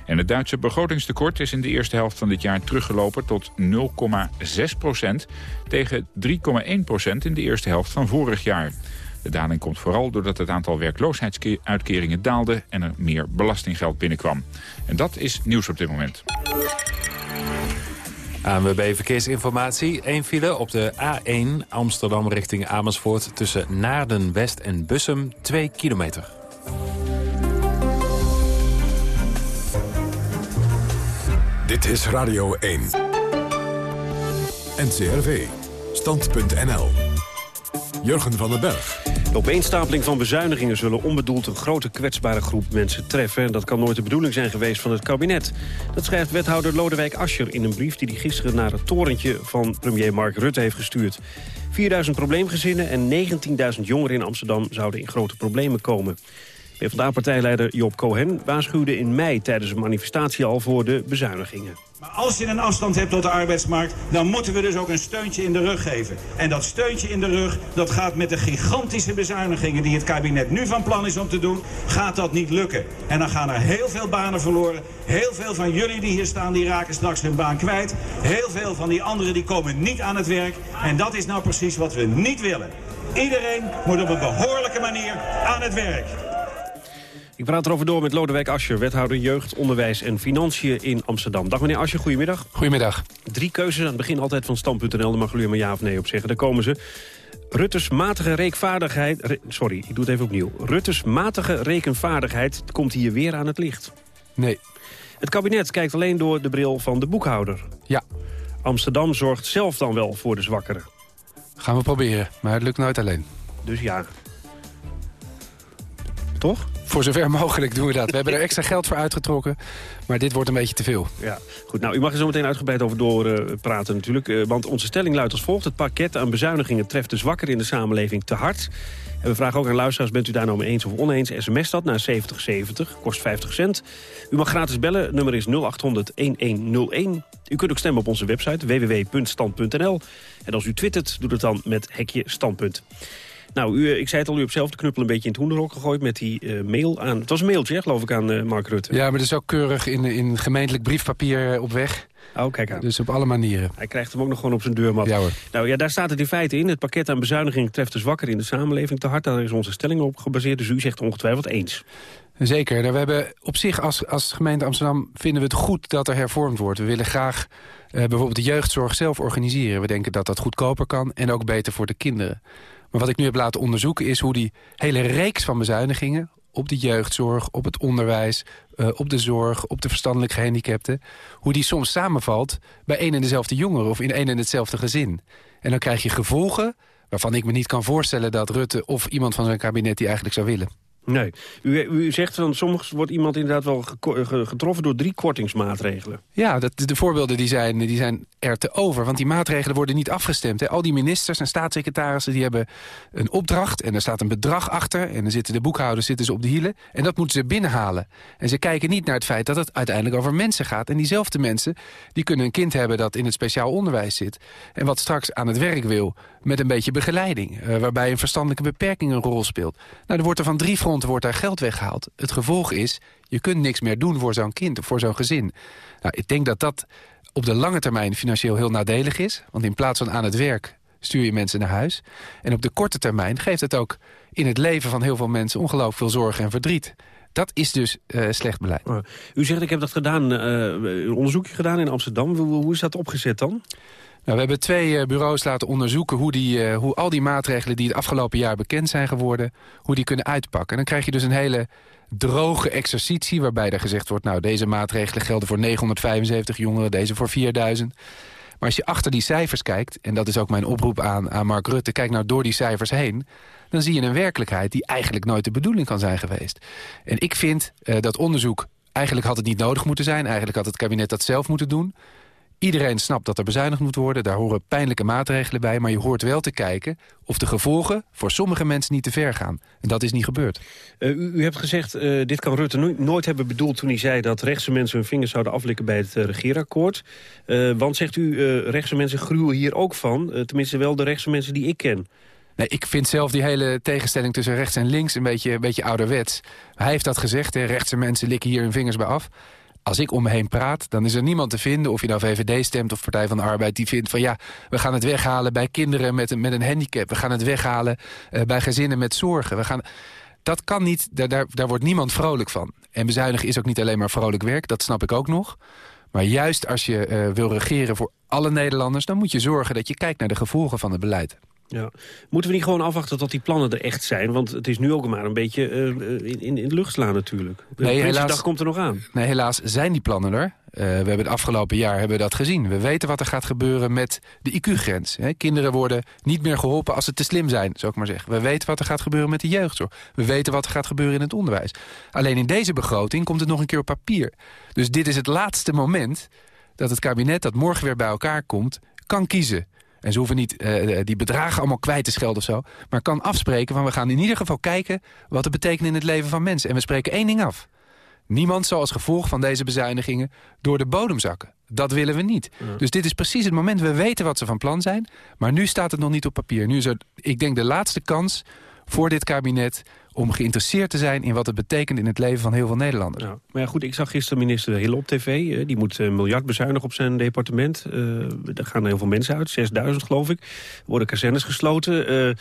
En het Duitse begrotingstekort is in de eerste helft van dit jaar teruggelopen tot 0,6 procent... tegen 3,1 procent in de eerste helft van vorig jaar. De daling komt vooral doordat het aantal werkloosheidsuitkeringen daalde... en er meer belastinggeld binnenkwam. En dat is nieuws op dit moment. ANWB Verkeersinformatie. Eén file op de A1 Amsterdam richting Amersfoort... tussen Naarden West en Bussum, 2 kilometer. Dit is Radio 1. NCRV. Stand.nl. Jurgen van den Berg. De opeenstapeling van bezuinigingen zullen onbedoeld een grote kwetsbare groep mensen treffen. En dat kan nooit de bedoeling zijn geweest van het kabinet. Dat schrijft wethouder Lodewijk Asscher in een brief die hij gisteren naar het torentje van premier Mark Rutte heeft gestuurd. 4000 probleemgezinnen en 19.000 jongeren in Amsterdam zouden in grote problemen komen. PvdA-partijleider Job Cohen waarschuwde in mei tijdens een manifestatie al voor de bezuinigingen. Maar als je een afstand hebt tot de arbeidsmarkt, dan moeten we dus ook een steuntje in de rug geven. En dat steuntje in de rug, dat gaat met de gigantische bezuinigingen die het kabinet nu van plan is om te doen, gaat dat niet lukken. En dan gaan er heel veel banen verloren. Heel veel van jullie die hier staan, die raken straks hun baan kwijt. Heel veel van die anderen die komen niet aan het werk. En dat is nou precies wat we niet willen. Iedereen moet op een behoorlijke manier aan het werk. Ik praat erover door met Lodewijk Ascher, wethouder jeugd, onderwijs en financiën in Amsterdam. Dag meneer Ascher, goedemiddag. Goedemiddag. Drie keuzes aan het begin altijd van stand.nl, daar mag u maar ja of nee op zeggen. Daar komen ze. Ruttes matige rekenvaardigheid... sorry, ik doe het even opnieuw. Ruttes matige rekenvaardigheid komt hier weer aan het licht. Nee. Het kabinet kijkt alleen door de bril van de boekhouder. Ja. Amsterdam zorgt zelf dan wel voor de zwakkeren. Gaan we proberen, maar het lukt nooit alleen. Dus ja. Toch? Voor zover (laughs) mogelijk doen we dat. We hebben er extra geld voor uitgetrokken, maar dit wordt een beetje te veel. Ja, goed. Nou, u mag er zo meteen uitgebreid over doorpraten uh, natuurlijk. Uh, want onze stelling luidt als volgt. Het pakket aan bezuinigingen treft de zwakker in de samenleving te hard. En we vragen ook aan luisteraars, bent u daar nou mee eens of oneens? SMS dat naar 7070, kost 50 cent. U mag gratis bellen, nummer is 0800-1101. U kunt ook stemmen op onze website www.stand.nl. En als u twittert, doe het dan met hekje standpunt. Nou, u, ik zei het al, u hebt zelf de knuppel een beetje in het hoenderhok gegooid... met die uh, mail aan... Het was een mailtje, geloof ik, aan uh, Mark Rutte. Ja, maar dat is ook keurig in, in gemeentelijk briefpapier op weg. Oh, kijk aan. Dus op alle manieren. Hij krijgt hem ook nog gewoon op zijn deurmat. Ja hoor. Nou ja, daar staat het in feite in. Het pakket aan bezuinigingen treft de zwakker in de samenleving te hard. Daar is onze stelling op gebaseerd. Dus u zegt ongetwijfeld eens. Zeker. Nou, we hebben op zich als, als gemeente Amsterdam vinden we het goed dat er hervormd wordt. We willen graag bijvoorbeeld de jeugdzorg zelf organiseren. We denken dat dat goedkoper kan en ook beter voor de kinderen. Maar wat ik nu heb laten onderzoeken is hoe die hele reeks van bezuinigingen... op de jeugdzorg, op het onderwijs, uh, op de zorg, op de verstandelijk gehandicapten... hoe die soms samenvalt bij een en dezelfde jongere of in een en hetzelfde gezin. En dan krijg je gevolgen waarvan ik me niet kan voorstellen dat Rutte... of iemand van zijn kabinet die eigenlijk zou willen. Nee. U, zegt van soms wordt iemand inderdaad wel getroffen door drie kortingsmaatregelen. Ja, dat, de voorbeelden die zijn, die zijn er te over. Want die maatregelen worden niet afgestemd. Hè. Al die ministers en staatssecretarissen die hebben een opdracht... en er staat een bedrag achter. En dan zitten de boekhouders zitten ze op de hielen. En dat moeten ze binnenhalen. En ze kijken niet naar het feit dat het uiteindelijk over mensen gaat. En diezelfde mensen die kunnen een kind hebben dat in het speciaal onderwijs zit. En wat straks aan het werk wil met een beetje begeleiding. Uh, waarbij een verstandelijke beperking een rol speelt. Nou, er wordt er van drie fronten wordt daar geld weggehaald. Het gevolg is, je kunt niks meer doen voor zo'n kind of voor zo'n gezin. Nou, ik denk dat dat op de lange termijn financieel heel nadelig is. Want in plaats van aan het werk stuur je mensen naar huis. En op de korte termijn geeft het ook in het leven van heel veel mensen... ongelooflijk veel zorg en verdriet. Dat is dus uh, slecht beleid. U zegt, ik heb dat gedaan, uh, een onderzoekje gedaan in Amsterdam. Hoe, hoe is dat opgezet dan? Nou, we hebben twee bureaus laten onderzoeken hoe, die, hoe al die maatregelen die het afgelopen jaar bekend zijn geworden, hoe die kunnen uitpakken. En dan krijg je dus een hele droge exercitie waarbij er gezegd wordt... nou, deze maatregelen gelden voor 975 jongeren, deze voor 4000. Maar als je achter die cijfers kijkt, en dat is ook mijn oproep aan, aan Mark Rutte... kijk nou door die cijfers heen, dan zie je een werkelijkheid... die eigenlijk nooit de bedoeling kan zijn geweest. En ik vind uh, dat onderzoek, eigenlijk had het niet nodig moeten zijn... eigenlijk had het kabinet dat zelf moeten doen... Iedereen snapt dat er bezuinigd moet worden. Daar horen pijnlijke maatregelen bij. Maar je hoort wel te kijken of de gevolgen voor sommige mensen niet te ver gaan. En dat is niet gebeurd. Uh, u, u, hebt gezegd, uh, dit kan Rutte nooit hebben bedoeld... toen hij zei dat rechtse mensen hun vingers zouden aflikken bij het uh, regeerakkoord. want zegt u, rechtse mensen gruwen hier ook van. tenminste wel de rechtse mensen die ik ken. Nee, ik vind zelf die hele tegenstelling tussen rechts en links een beetje, een beetje ouderwets. Hij heeft dat gezegd, hè, rechtse mensen likken hier hun vingers bij af als ik om me heen praat, dan is er niemand te vinden... of je nou VVD stemt of Partij van de Arbeid... die vindt van ja, we gaan het weghalen bij kinderen met een, met een handicap. We gaan het weghalen uh, bij gezinnen met zorgen. We gaan... Dat kan niet, daar, daar, daar wordt niemand vrolijk van. En bezuinigen is ook niet alleen maar vrolijk werk, dat snap ik ook nog. Maar juist als je uh, wil regeren voor alle Nederlanders... dan moet je zorgen dat je kijkt naar de gevolgen van het beleid. Ja. Moeten we niet gewoon afwachten tot die plannen er echt zijn? Want het is nu ook maar een beetje uh, in, in, in de lucht slaan natuurlijk. De nee, helaas, komt er nog aan. Nee, helaas zijn die plannen er. Uh, we hebben het afgelopen jaar hebben we dat gezien. We weten wat er gaat gebeuren met de IQ-grens. Kinderen worden niet meer geholpen als ze te slim zijn, zou ik maar zeggen. We weten wat er gaat gebeuren met de jeugdzorg. We weten wat er gaat gebeuren in het onderwijs. Alleen in deze begroting komt het nog een keer op papier. Dus dit is het laatste moment dat het kabinet dat morgen weer bij elkaar komt... kan kiezen en ze hoeven niet uh, die bedragen allemaal kwijt te schelden of zo. Maar kan afspreken van we gaan in ieder geval kijken... wat het betekent in het leven van mensen. En we spreken één ding af. Niemand zal als gevolg van deze bezuinigingen door de bodem zakken. Dat willen we niet. Dus dit is precies het moment. We weten wat ze van plan zijn. Maar nu staat het nog niet op papier. Nu is er, ik denk, de laatste kans voor dit kabinet om geïnteresseerd te zijn in wat het betekent in het leven van heel veel Nederlanders. Ja, maar ja, goed, ik zag gisteren minister Hille op tv. Eh, die moet een miljard bezuinigen op zijn departement. Uh, daar gaan heel veel mensen uit, 6000 geloof ik. Er worden kazernes gesloten. Uh,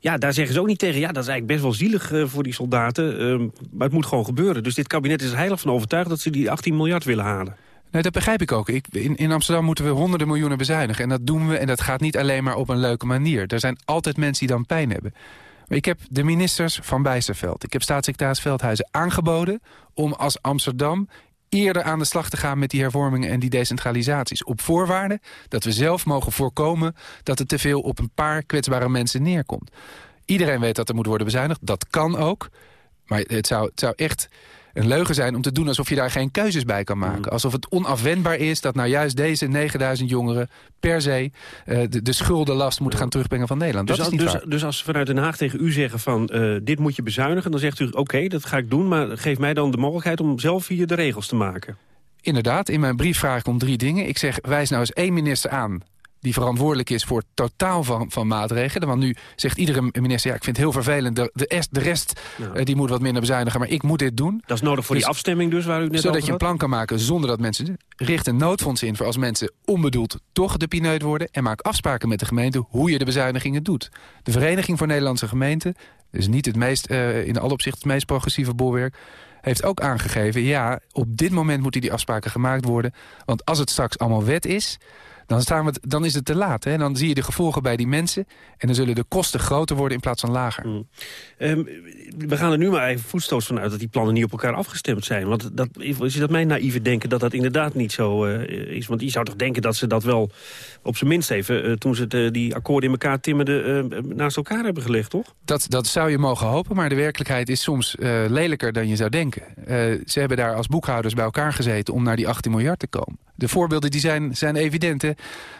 ja, daar zeggen ze ook niet tegen. Ja, dat is eigenlijk best wel zielig voor die soldaten. maar het moet gewoon gebeuren. Dus dit kabinet is er heilig van overtuigd dat ze die 18 miljard willen halen. Nee, dat begrijp ik ook. Ik, in, in, Amsterdam moeten we honderden miljoenen bezuinigen. En dat doen we en dat gaat niet alleen maar op een leuke manier. Er zijn altijd mensen die dan pijn hebben. Ik heb de ministers van Bijsterveld, ik heb staatssecretaris Veldhuizen aangeboden... om als Amsterdam eerder aan de slag te gaan met die hervormingen en die decentralisaties. Op voorwaarde dat we zelf mogen voorkomen dat het te veel op een paar kwetsbare mensen neerkomt. Iedereen weet dat er moet worden bezuinigd, dat kan ook. Maar het zou, het zou echt een leugen zijn om te doen alsof je daar geen keuzes bij kan maken. Mm. Alsof het onafwendbaar is dat nou juist deze 9000 jongeren per se uh, de, de schuldenlast moeten gaan terugbrengen van Nederland. Dus, dat is niet dus, waar. dus als ze vanuit Den Haag tegen u zeggen van uh, dit moet je bezuinigen, dan zegt u oké, dat ga ik doen, maar geef mij dan de mogelijkheid om zelf hier de regels te maken. Inderdaad, in mijn brief vraag ik om drie dingen. Ik zeg, wijs nou eens één minister aan die verantwoordelijk is voor het totaal van, van maatregelen. Want nu zegt iedere minister, ja, ik vind het heel vervelend... de, de, de rest uh, die moet wat minder bezuinigen, maar ik moet dit doen. Dat is nodig voor die dus afstemming dus, waar u net Zodat je een plan kan maken zonder dat mensen... richt een noodfonds in voor als mensen onbedoeld toch de pineut worden... en maak afspraken met de gemeente hoe je de bezuinigingen doet. De Vereniging voor Nederlandse Gemeenten... dus niet het meest, uh, in alle opzichten het meest progressieve bolwerk heeft ook aangegeven... ja, op dit moment moeten die afspraken gemaakt worden. Want als het straks allemaal wet is dan, staan we, dan is het te laat. Hè? Dan zie je de gevolgen bij die mensen. En dan zullen de kosten groter worden in plaats van lager. Mm. Um, we gaan er nu maar even voetstoot vanuit dat die plannen niet op elkaar afgestemd zijn. Want dat, is dat mijn naïeve denken dat dat inderdaad niet zo uh, is? Want je zou toch denken dat ze dat wel op zijn minst even... Uh, toen ze de, die akkoorden in elkaar timmerden uh, naast elkaar hebben gelegd, toch? Dat, dat zou je mogen hopen, maar de werkelijkheid is soms lelijker dan je zou denken. ze hebben daar als boekhouders bij elkaar gezeten om naar die 18 miljard te komen. De voorbeelden die zijn, zijn evident. Hè?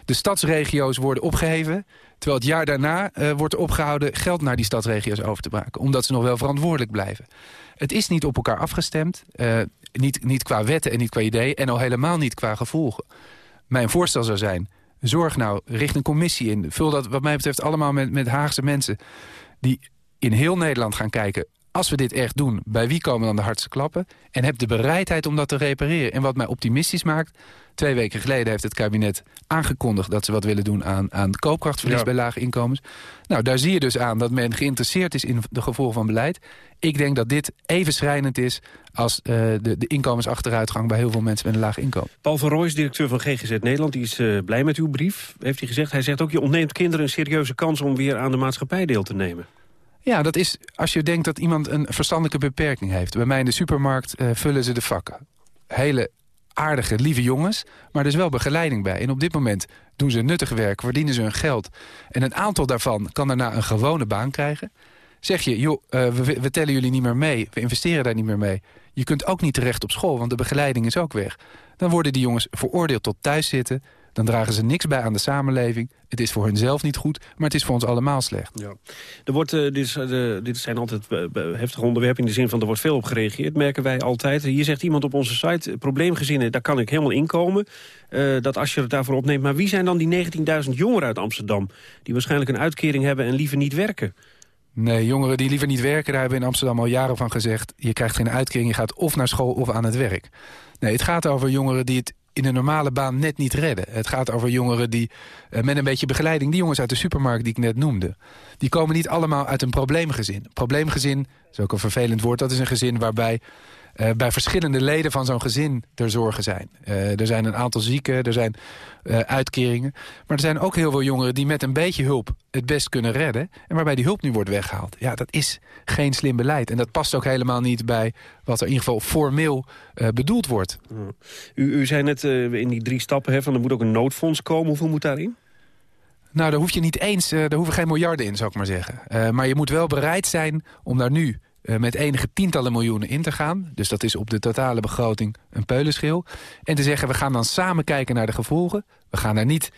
De stadsregio's worden opgeheven... terwijl het jaar daarna uh, wordt opgehouden geld naar die stadsregio's over te maken. Omdat ze nog wel verantwoordelijk blijven. Het is niet op elkaar afgestemd. Uh, niet, niet qua wetten en niet qua ideeën. En al helemaal niet qua gevolgen. Mijn voorstel zou zijn... zorg nou, richt een commissie in. Vul dat wat mij betreft allemaal met, met Haagse mensen... die in heel Nederland gaan kijken als we dit echt doen, bij wie komen dan de hardste klappen? En heb de bereidheid om dat te repareren. En wat mij optimistisch maakt... twee weken geleden heeft het kabinet aangekondigd... dat ze wat willen doen aan, aan koopkrachtverlies bij lage inkomens. Nou, daar zie je dus aan dat men geïnteresseerd is in de gevolgen van beleid. Ik denk dat dit even schrijnend is als uh, de, de inkomensachteruitgang... bij heel veel mensen met een laag inkomen. Paul van Rooijs, directeur van GGZ Nederland, die is uh, blij met uw brief. Heeft hij gezegd. Hij zegt ook, je ontneemt kinderen een serieuze kans... om weer aan de maatschappij deel te nemen. Ja, dat is als je denkt dat iemand een verstandelijke beperking heeft. Bij mij in de supermarkt uh, vullen ze de vakken. Hele aardige, lieve jongens, maar er is wel begeleiding bij. En op dit moment doen ze nuttig werk, verdienen ze hun geld. En een aantal daarvan kan daarna een gewone baan krijgen. Zeg je, joh, uh, we, we tellen jullie niet meer mee, we investeren daar niet meer mee. Je kunt ook niet terecht op school, want de begeleiding is ook weg. Dan worden die jongens veroordeeld tot thuiszitten dan dragen ze niks bij aan de samenleving. Het is voor hunzelf niet goed, maar het is voor ons allemaal slecht. Ja. Er wordt, uh, dit, is, uh, dit zijn altijd uh, heftige onderwerpen in de zin van er wordt veel op gereageerd, merken wij altijd. Hier zegt iemand op onze site, probleemgezinnen, daar kan ik helemaal inkomen. dat als je het daarvoor opneemt. Maar wie zijn dan die 19.000 jongeren uit Amsterdam... die waarschijnlijk een uitkering hebben en liever niet werken? Nee, jongeren die liever niet werken, daar hebben we in Amsterdam al jaren van gezegd... je krijgt geen uitkering, je gaat of naar school of aan het werk. Nee, het gaat over jongeren die het in een normale baan net niet redden. Het gaat over jongeren die uh, met een beetje begeleiding... die jongens uit de supermarkt die ik net noemde... die komen niet allemaal uit een probleemgezin. Probleemgezin, is ook een vervelend woord... dat is een gezin waarbij uh, bij verschillende leden van zo'n gezin er zorgen zijn. Uh, er zijn een aantal zieken, er zijn uh, uitkeringen. Maar er zijn ook heel veel jongeren die met een beetje hulp het best kunnen redden. En waarbij die hulp nu wordt weggehaald. Ja, dat is geen slim beleid. En dat past ook helemaal niet bij wat er in ieder geval formeel bedoeld wordt. U, u zei net in die drie stappen, hè, van er moet ook een noodfonds komen. Hoeveel moet daarin? Nou, daar hoef je niet eens, daar hoeven geen miljarden in, zou ik maar zeggen. Maar je moet wel bereid zijn om daar nu met enige tientallen miljoenen in te gaan. Dus dat is op de totale begroting een peulenschil. En te zeggen, we gaan dan samen kijken naar de gevolgen. We gaan daar niet...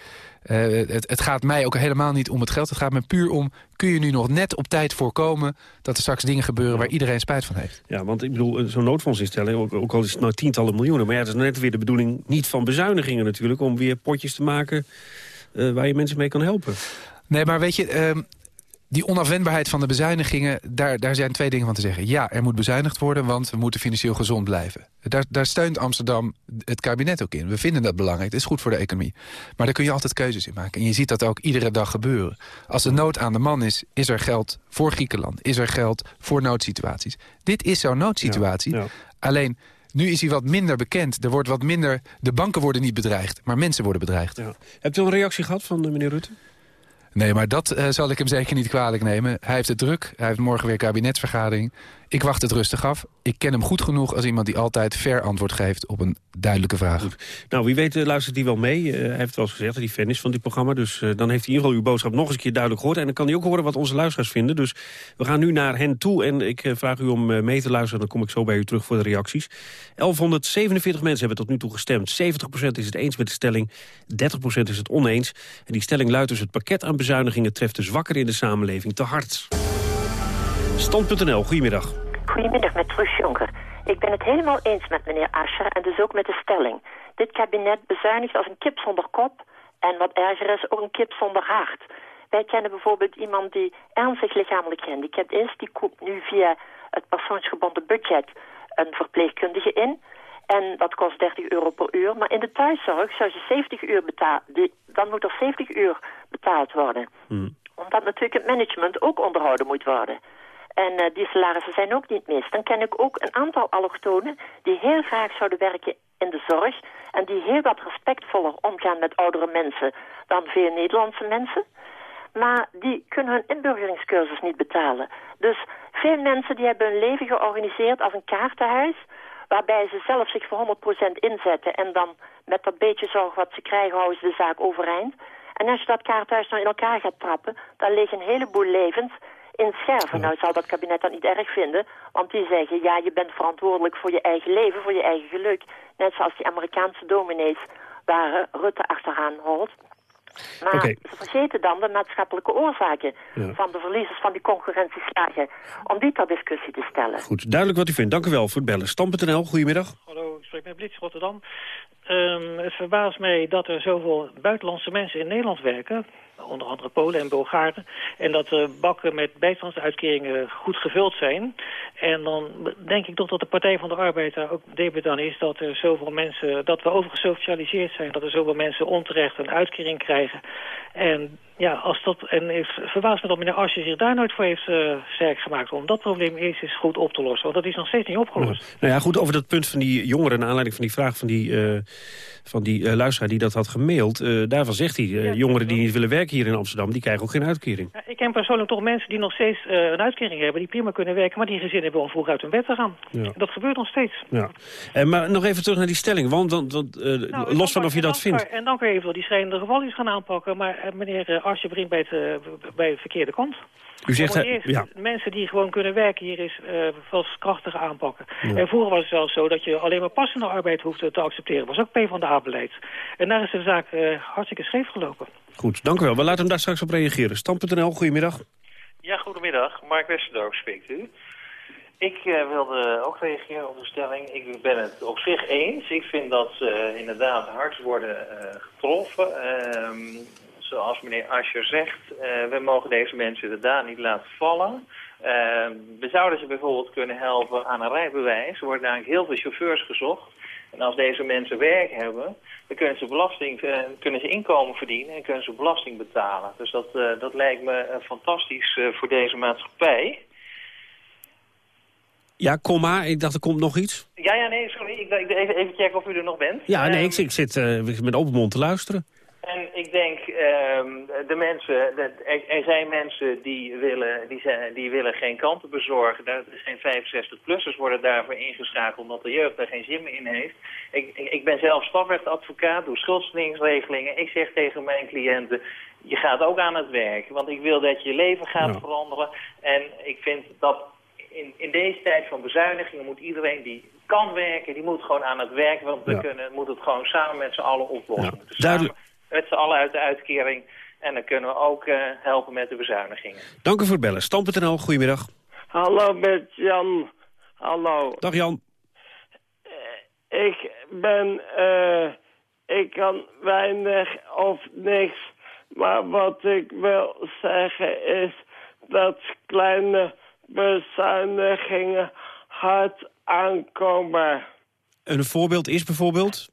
Uh, het, het, gaat mij ook helemaal niet om het geld. Het gaat me puur om, kun je nu nog net op tijd voorkomen... dat er straks dingen gebeuren waar iedereen spijt van heeft. Ja, want ik bedoel, zo'n noodfonds instellen, ook, ook, al is het nou tientallen miljoenen... maar ja, dat is net weer de bedoeling niet van bezuinigingen natuurlijk... om weer potjes te maken uh, waar je mensen mee kan helpen. Nee, maar weet je, uh, die onafwendbaarheid van de bezuinigingen, daar, daar zijn twee dingen van te zeggen. Ja, er moet bezuinigd worden, want we moeten financieel gezond blijven. Daar, daar steunt Amsterdam het kabinet ook in. We vinden dat belangrijk, het is goed voor de economie. Maar daar kun je altijd keuzes in maken. En je ziet dat ook iedere dag gebeuren. Als de nood aan de man is, is er geld voor Griekenland. Is er geld voor noodsituaties. Dit is zo'n noodsituatie. Ja, ja. Alleen... Nu is hij wat minder bekend. Er wordt wat minder. De banken worden niet bedreigd, maar mensen worden bedreigd. Ja. Hebt u een reactie gehad van meneer Rutte? Nee, maar dat uh, zal ik hem zeker niet kwalijk nemen. Hij heeft het druk. Hij heeft morgen weer kabinetsvergadering. Ik wacht het rustig af. Ik ken hem goed genoeg als iemand die altijd ver antwoord geeft op een duidelijke vraag. Nou, wie weet uh, luistert hij wel mee. Uh, hij heeft wel eens gezegd dat hij fan is van dit programma. Dus uh, dan heeft hij in ieder geval uw boodschap nog eens een keer duidelijk gehoord. En dan kan hij ook horen wat onze luisteraars vinden. Dus we gaan nu naar hen toe. En ik vraag u om mee te luisteren. Dan kom ik zo bij u terug voor de reacties. 1147 mensen hebben tot nu toe gestemd. 70% is het eens met de stelling. 30% is het oneens. En die stelling luidt dus het pakket aan bezuinigingen treft de zwakker in de samenleving te hard. Stand.nl, goedemiddag. Goedemiddag, met Truus Jonker. Ik ben het helemaal eens met meneer Ascher en dus ook met de stelling. Dit kabinet bezuinigt als een kip zonder kop en wat erger is, ook een kip zonder hart. Wij kennen bijvoorbeeld iemand die ernstig lichamelijk gehandicapt is. Die koopt nu via het persoonsgebonden budget een verpleegkundige in. En dat kost 30 euro per uur. Maar in de thuiszorg zou ze 70 uur betalen. Dan moet er 70 uur betaald worden. Hmm. Omdat natuurlijk het management ook onderhouden moet worden. En uh, die salarissen zijn ook niet mis. Dan ken ik ook een aantal allochtonen die heel graag zouden werken in de zorg... en die heel wat respectvoller omgaan met oudere mensen dan veel Nederlandse mensen. Maar die kunnen hun inburgeringscursus niet betalen. Dus veel mensen die hebben hun leven georganiseerd als een kaartenhuis... waarbij ze zelf zich voor 100% inzetten... en dan met dat beetje zorg wat ze krijgen houden ze de zaak overeind. En als je dat kaartenhuis nou in elkaar gaat trappen... dan liggen een heleboel levens in scherven. Nou zou dat kabinet dat niet erg vinden, want die zeggen... ja, je bent verantwoordelijk voor je eigen leven, voor je eigen geluk. Net zoals die Amerikaanse dominees waar Rutte achteraan hoort. Maar okay. ze vergeten dan de maatschappelijke oorzaken ja. van de verliezers van die concurrentieslagen. Om die ter discussie te stellen. Goed, duidelijk wat u vindt. Dank u wel voor het bellen. Stam.nl, goedemiddag. Hallo, ik spreek met Blitz Rotterdam. Ehm, het verbaast mij dat er zoveel buitenlandse mensen in Nederland werken onder andere Polen en Bulgaren. En dat de bakken met bijstandsuitkeringen goed gevuld zijn. En dan denk ik toch dat de Partij van de Arbeid daar ook debet aan is... dat er zoveel mensen, dat we overgesocialiseerd zijn... dat er zoveel mensen onterecht een uitkering krijgen. En ja, als dat, en het verbaast me dat meneer Asje zich daar nooit voor heeft uh, sterk gemaakt... om dat probleem eerst eens goed op te lossen. Want dat is nog steeds niet opgelost. Nou ja, goed, over dat punt van die jongeren... naar aanleiding van die vraag van die, uh, van die uh, luisteraar die dat had gemaild... daarvan zegt hij, jongeren die niet willen werken hier in Amsterdam... die krijgen ook geen uitkering. Ja, ik ken persoonlijk toch mensen die nog steeds een uitkering hebben... die prima kunnen werken, maar die gezin hebben om vroeg uit hun bed te gaan. Dat gebeurt nog steeds. Ja. En, maar nog even terug naar die stelling, want, want, want nou, los van of je dat vindt. En dan kun je even die schrijnende gevallen gaan aanpakken. Maar meneer Asje brengt bij, het, bij de verkeerde kant. U zegt, eerst, ja. mensen die gewoon kunnen werken hier is uh, vast krachtig aanpakken. En vroeger was het zelfs zo dat je alleen maar passende arbeid hoefde te accepteren. Dat was ook PvdA-beleid. En daar is de zaak uh, hartstikke scheef gelopen. Goed, dank u wel. We laten hem daar straks op reageren. Stam.nl, goedemiddag. Ja, goedemiddag. Mark Westerdorp spreekt u. Ik uh, wilde ook reageren op de stelling. Ik ben het op zich eens. Ik vind dat ze inderdaad hard worden getroffen. Zoals meneer Ascher zegt, uh, we mogen deze mensen inderdaad niet laten vallen. Uh, we zouden ze bijvoorbeeld kunnen helpen aan een rijbewijs. Er worden eigenlijk heel veel chauffeurs gezocht. En als deze mensen werk hebben, dan kunnen ze, belasting, uh, kunnen ze inkomen verdienen en kunnen ze belasting betalen. Dus dat, dat lijkt me fantastisch voor deze maatschappij. Ja, kom maar. Ik dacht, er komt nog iets. Ja, ja, nee, sorry. Ik, ik even, even checken of u er nog bent. Ja, nee, ik, ik zit met open mond te luisteren. En ik denk, um, de mensen, er, er, zijn mensen die willen, die, zijn, die willen geen kanten bezorgen. Er zijn 65-plussers worden daarvoor ingeschakeld omdat de jeugd daar geen zin meer in heeft. Ik, ik, ik ben zelf strafrechtadvocaat, doe schuldstellingsregelingen. Ik zeg tegen mijn cliënten, je gaat ook aan het werk. Want ik wil dat je leven gaat veranderen. En ik vind dat in, in deze tijd van bezuinigingen moet iedereen die kan werken, die moet gewoon aan het werk. Want we kunnen, moet het gewoon samen met z'n allen oplossen. Ja. Duidelijk met z'n allen uit de uitkering. En dan kunnen we ook uh, helpen met de bezuinigingen. Dank u voor het bellen. Stam.nl, goedemiddag. Hallo met Jan. Hallo. Dag Jan. Uh, ik ben... Uh, ik kan weinig of niks. Maar wat ik wil zeggen is dat kleine bezuinigingen hard aankomen. Een voorbeeld is bijvoorbeeld?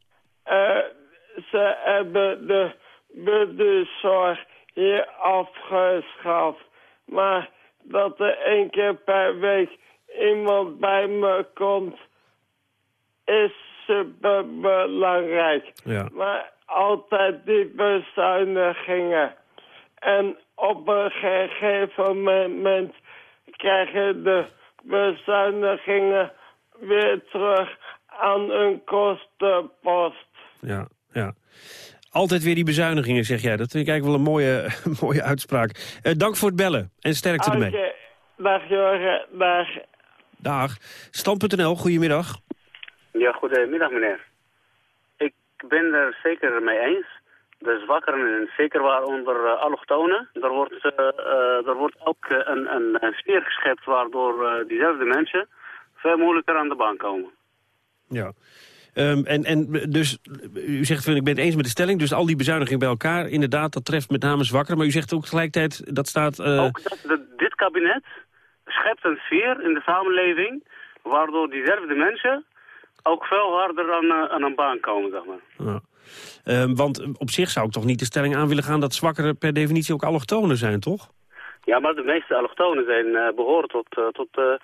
Ze hebben de buddenzorg hier afgeschaft. Maar dat er één keer per week iemand bij me komt, is super belangrijk. Ja. Maar altijd die bezuinigingen. En op een gegeven moment krijgen de bezuinigingen weer terug aan een kostenpost. Ja, ja. Altijd weer die bezuinigingen, zeg jij. Dat vind ik eigenlijk wel een mooie, (laughs) mooie uitspraak. Uh, dank voor het bellen en sterkte okay. ermee. Dag Jorgen, dag. Dag. Stand.nl, goedemiddag. Ja, goedemiddag meneer. Ik ben er zeker mee eens. De zwakkeren, en zeker waaronder uh, allochtonen, er wordt, uh, uh, er wordt ook een, een, een sfeer geschept waardoor diezelfde mensen veel moeilijker aan de baan komen. Ja. Um, en, en dus, u zegt, ik ben het eens met de stelling, dus al die bezuinigingen bij elkaar, inderdaad, dat treft met name zwakker. Maar u zegt ook tegelijkertijd, dat staat... Uh... Ook dat dit kabinet schept een sfeer in de samenleving, waardoor diezelfde mensen ook veel harder aan, uh, aan een baan komen, zeg maar. Ja. Um, want op zich zou ik toch niet de stelling aan willen gaan dat zwakkeren per definitie ook allochtonen zijn, toch? Ja, maar de meeste allochtonen zijn, uh, behoren tot, tot de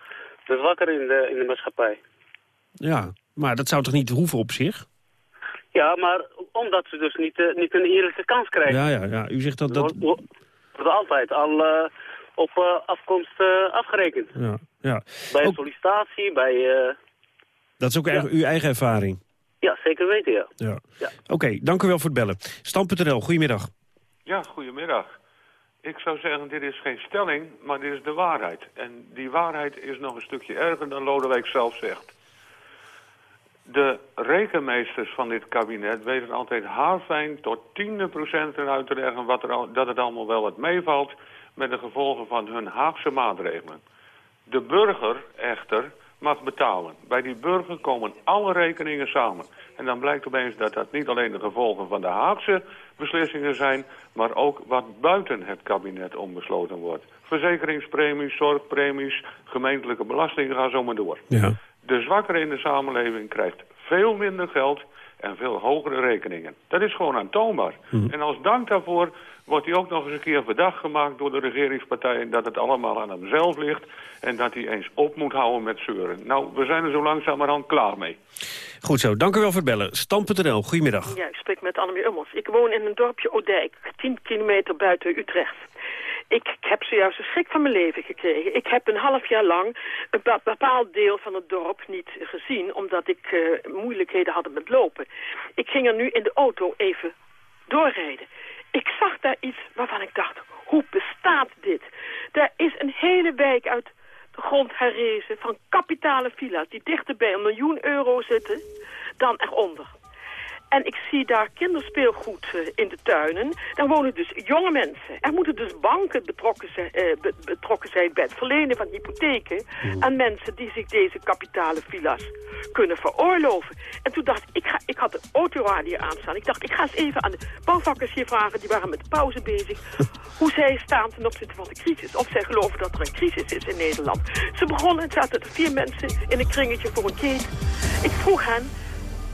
zwakkeren in de, in de maatschappij. Ja, maar dat zou toch niet hoeven op zich? Ja, maar omdat ze dus niet, uh, niet een eerlijke kans krijgen. Ja, ja, ja. U zegt dat... dat... Wordt, wordt altijd al uh, op uh, afkomst afgerekend. Ja, ja. Bij ook... sollicitatie, bij... Dat is ook ja. uw eigen ervaring? Ja, zeker weten, ja. ja. ja. Oké, okay, dank u wel voor het bellen. Stam.nl, goedemiddag. Ja, goedemiddag. Ik zou zeggen, dit is geen stelling, maar dit is de waarheid. En die waarheid is nog een stukje erger dan Lodewijk zelf zegt. De rekenmeesters van dit kabinet weten altijd haarfijn tot tiende procent eruit te leggen wat er dat het allemaal wel wat meevalt met de gevolgen van hun Haagse maatregelen. De burger echter mag betalen. Bij die burger komen alle rekeningen samen. En dan blijkt opeens dat dat niet alleen de gevolgen van de Haagse beslissingen zijn... maar ook wat buiten het kabinet ombesloten wordt. Verzekeringspremies, zorgpremies, gemeentelijke belastingen gaan zo maar door. Ja. De zwakkere in de samenleving krijgt veel minder geld en veel hogere rekeningen. Dat is gewoon aantoonbaar. En als dank daarvoor wordt hij ook nog eens een keer verdacht gemaakt door de regeringspartijen... dat het allemaal aan hemzelf ligt en dat hij eens op moet houden met zeuren. Nou, we zijn er zo langzamerhand klaar mee. Goed zo, dank u wel voor het bellen. Stam.nl, goedemiddag. Ja, ik spreek met Annemie Ummels. Ik woon in een dorpje Oudijk, 10 kilometer buiten Utrecht. Ik heb zojuist de schrik van mijn leven gekregen. Ik heb een half jaar lang een be- bepaald deel van het dorp niet gezien... omdat ik eh, moeilijkheden had met lopen. Ik ging er nu in de auto even doorrijden. Ik zag daar iets waarvan ik dacht, hoe bestaat dit? Er is een hele wijk uit de grond herrezen van kapitale villa's... die dichter bij een miljoen euro zitten dan eronder. En ik zie daar kinderspeelgoed eh, in de tuinen. Daar wonen dus jonge mensen. Er moeten dus banken betrokken zijn, eh, be- betrokken zijn bij het verlenen van hypotheken... aan mensen die zich deze kapitale villa's kunnen veroorloven. En toen dacht ik, ik, ga, ik had de autoradio aanstaan. Ik dacht, ik ga eens even aan de bouwvakkers hier vragen... die waren met de pauze bezig... (laughs) hoe zij staan ten opzichte van de crisis. Of zij geloven dat er een crisis is in Nederland. Ze begonnen, het zaten er vier mensen in een kringetje voor een keet. Ik vroeg hen...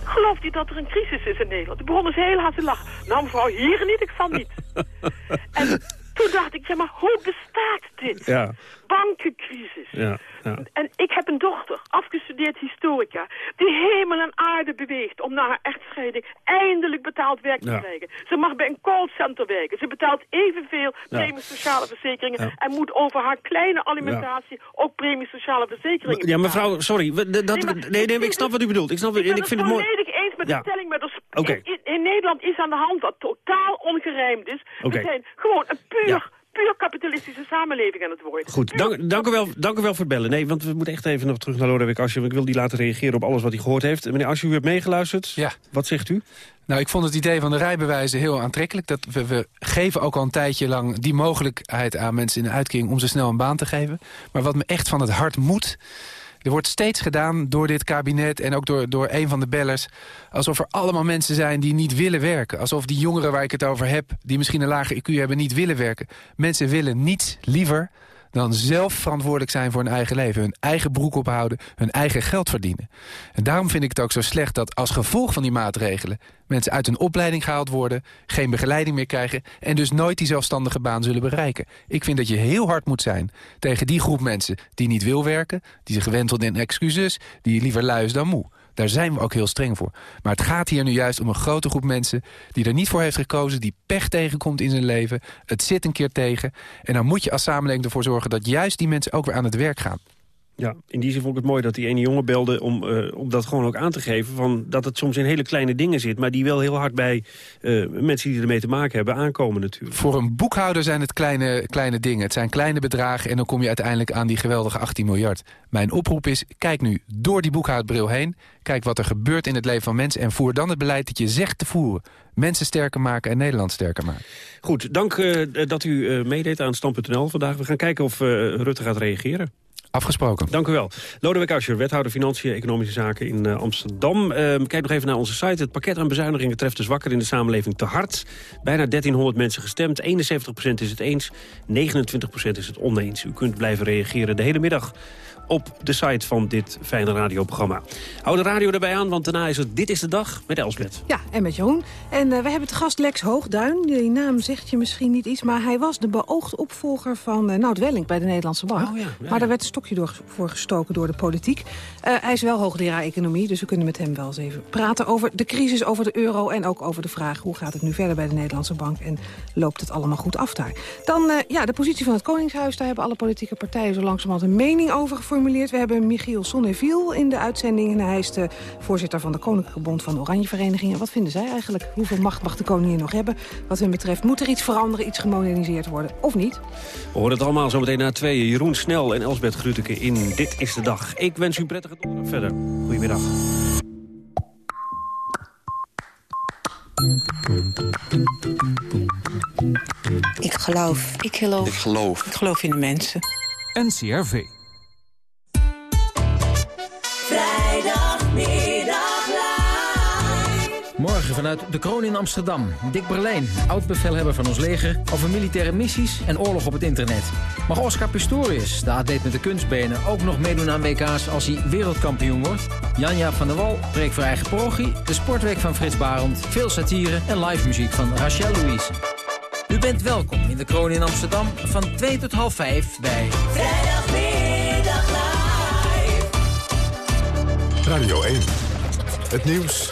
Gelooft u dat er een crisis is in Nederland? Toen begonnen ze heel hard te lachen. Nou mevrouw, hier niet, ik van niet. (laughs) en toen dacht ik, ja maar hoe bestaat dit? Ja, Bankencrisis. ja, ja. En ik heb een dochter, afgestudeerd historica, die hemel en aarde beweegt om na haar echtscheiding eindelijk betaald werk te krijgen. Ze mag bij een callcenter werken. Ze betaalt evenveel Ja. premie sociale verzekeringen en moet over haar kleine alimentatie ook premie sociale verzekeringen Ja, mevrouw, sorry. dat, nee, nee, ik snap wat u bedoelt. Ik, snap, Ik ben vind het mooi. volledig eens met Ja. de stelling, maar in, in Nederland is aan de hand wat totaal ongerijmd is. We zijn gewoon een puur, puur kapitalistische samenleving aan het worden. Goed, dank, dank, u wel, dank u wel voor het bellen. Nee, want we moeten echt even nog terug naar Lodewijk Asscher. want Ik wil die laten reageren op alles wat hij gehoord heeft. Meneer Asscher, u hebt meegeluisterd. Ja. Wat zegt u? Nou, ik vond het idee van de rijbewijzen heel aantrekkelijk. Dat we, we geven ook al een tijdje lang die mogelijkheid aan mensen in de uitkering... om ze snel een baan te geven. Maar wat me echt van het hart moet... Er wordt steeds gedaan door dit kabinet en ook door, door een van de bellers... alsof er allemaal mensen zijn die niet willen werken. Alsof die jongeren waar ik het over heb, die misschien een lager IQ hebben... niet willen werken. Mensen willen niets liever dan zelf verantwoordelijk zijn voor hun eigen leven. Hun eigen broek ophouden, hun eigen geld verdienen. En daarom vind ik het ook zo slecht dat als gevolg van die maatregelen... mensen uit hun opleiding gehaald worden, geen begeleiding meer krijgen... en dus nooit die zelfstandige baan zullen bereiken. Ik vind dat je heel hard moet zijn tegen die groep mensen die niet wil werken... die zich gewend in excuses, die liever lui dan moe. Daar zijn we ook heel streng voor. Maar het gaat hier nu juist om een grote groep mensen... die er niet voor heeft gekozen, die pech tegenkomt in zijn leven. Het zit een keer tegen. En dan moet je als samenleving ervoor zorgen... dat juist die mensen ook weer aan het werk gaan. Ja, in die zin vond ik het mooi dat die ene jongen belde... om, eh, om dat gewoon ook aan te geven. Van dat het soms in hele kleine dingen zit... maar die wel heel hard bij eh, mensen die ermee te maken hebben aankomen natuurlijk. Voor een boekhouder zijn het kleine, kleine dingen. Het zijn kleine bedragen en dan kom je uiteindelijk aan die geweldige 18 miljard. Mijn oproep is, kijk nu door die boekhoudbril heen. Kijk wat er gebeurt in het leven van mensen... en voer dan het beleid dat je zegt te voeren. Mensen sterker maken en Nederland sterker maken. Goed, dank eh, dat u meedeed aan Stand.nl vandaag. We gaan kijken of Rutte gaat reageren. Afgesproken. Dank u wel. Lodewijk Asscher, wethouder Financiën Economische Zaken in eh, Amsterdam. Eh, kijk nog even naar onze site. Het pakket aan bezuinigingen treft de zwakker in de samenleving te hard. Bijna 1300 mensen gestemd. 71% is het eens, 29% is het oneens. U kunt blijven reageren de hele middag op de site van dit fijne radioprogramma. Hou de radio erbij aan, want daarna is het Dit is de Dag met Elsbeth. Ja, en met Jeroen. En eh, we hebben te gast Lex Hoogduin. Die naam zegt je misschien niet iets, maar hij was de beoogd opvolger van uh, Nout Welling bij de Nederlandse Bank. Oh, ja, ja, maar daar werd een stokje door, voor gestoken door de politiek. Uh, hij is wel hoogleraar economie, dus we kunnen met hem wel eens even praten over de crisis, over de euro en ook over de vraag hoe gaat het nu verder bij de Nederlandse Bank en loopt het allemaal goed af daar. Dan ja, de positie van het Koningshuis, daar hebben alle politieke partijen zo langzamerhand een mening over geformuleerd. We hebben Michiel Sonneviel in de uitzending en hij is de voorzitter van de Koninklijke Bond van Oranje Verenigingen. Wat vinden zij eigenlijk? Hoeveel macht mag de koningin nog hebben? Wat hen betreft, moet er iets veranderen, iets gemoderniseerd worden of niet? We horen het allemaal zometeen na tweeën. Jeroen Snel en Elsbeth Gruteke in Dit is de Dag. Ik wens u een prettige donderdag verder. Goedemiddag. Ik geloof. Ik geloof. Ik geloof. Ik geloof in de mensen. NCRV. Morgen vanuit de Kroon in Amsterdam. Dick Berlijn, oud-bevelhebber van ons leger... over militaire missies en oorlog op het internet. Mag Oscar Pistorius, de atleet met de kunstbenen... ook nog meedoen aan WK's als hij wereldkampioen wordt? Janja van der Wal preekt voor eigen parochie... de sportweek van Frits Barend, veel satire... en live muziek van Rachel Louise. U bent welkom in de Kroon in Amsterdam van 2 tot half 5 bij... Vrijdagmiddag live. Radio 1. Het nieuws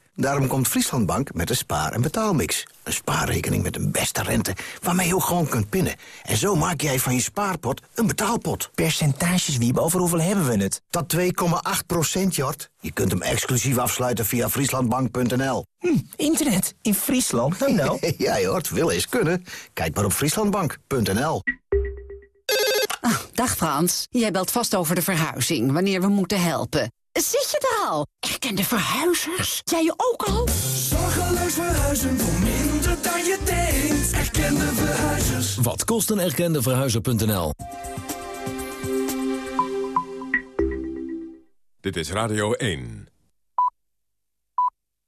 Daarom komt Frieslandbank met een spaar- en betaalmix. Een spaarrekening met een beste rente, waarmee je ook gewoon kunt pinnen. En zo maak jij van je spaarpot een betaalpot. Percentages, Wiebe, over hoeveel hebben we het? Dat 2,8 procent, Jort. Je kunt hem exclusief afsluiten via frieslandbank.nl. Hm, internet in Friesland? Nou nou. (laughs) ja, Jort, wil eens kunnen. Kijk maar op frieslandbank.nl. Ah, dag Frans, jij belt vast over de verhuizing, wanneer we moeten helpen. Zit je er al? Erkende verhuizers? Jij je ook al? Zorgeloos verhuizen voor minder dan je denkt. Erkende verhuizers. Wat kost een erkende verhuizer.nl? Dit is Radio 1.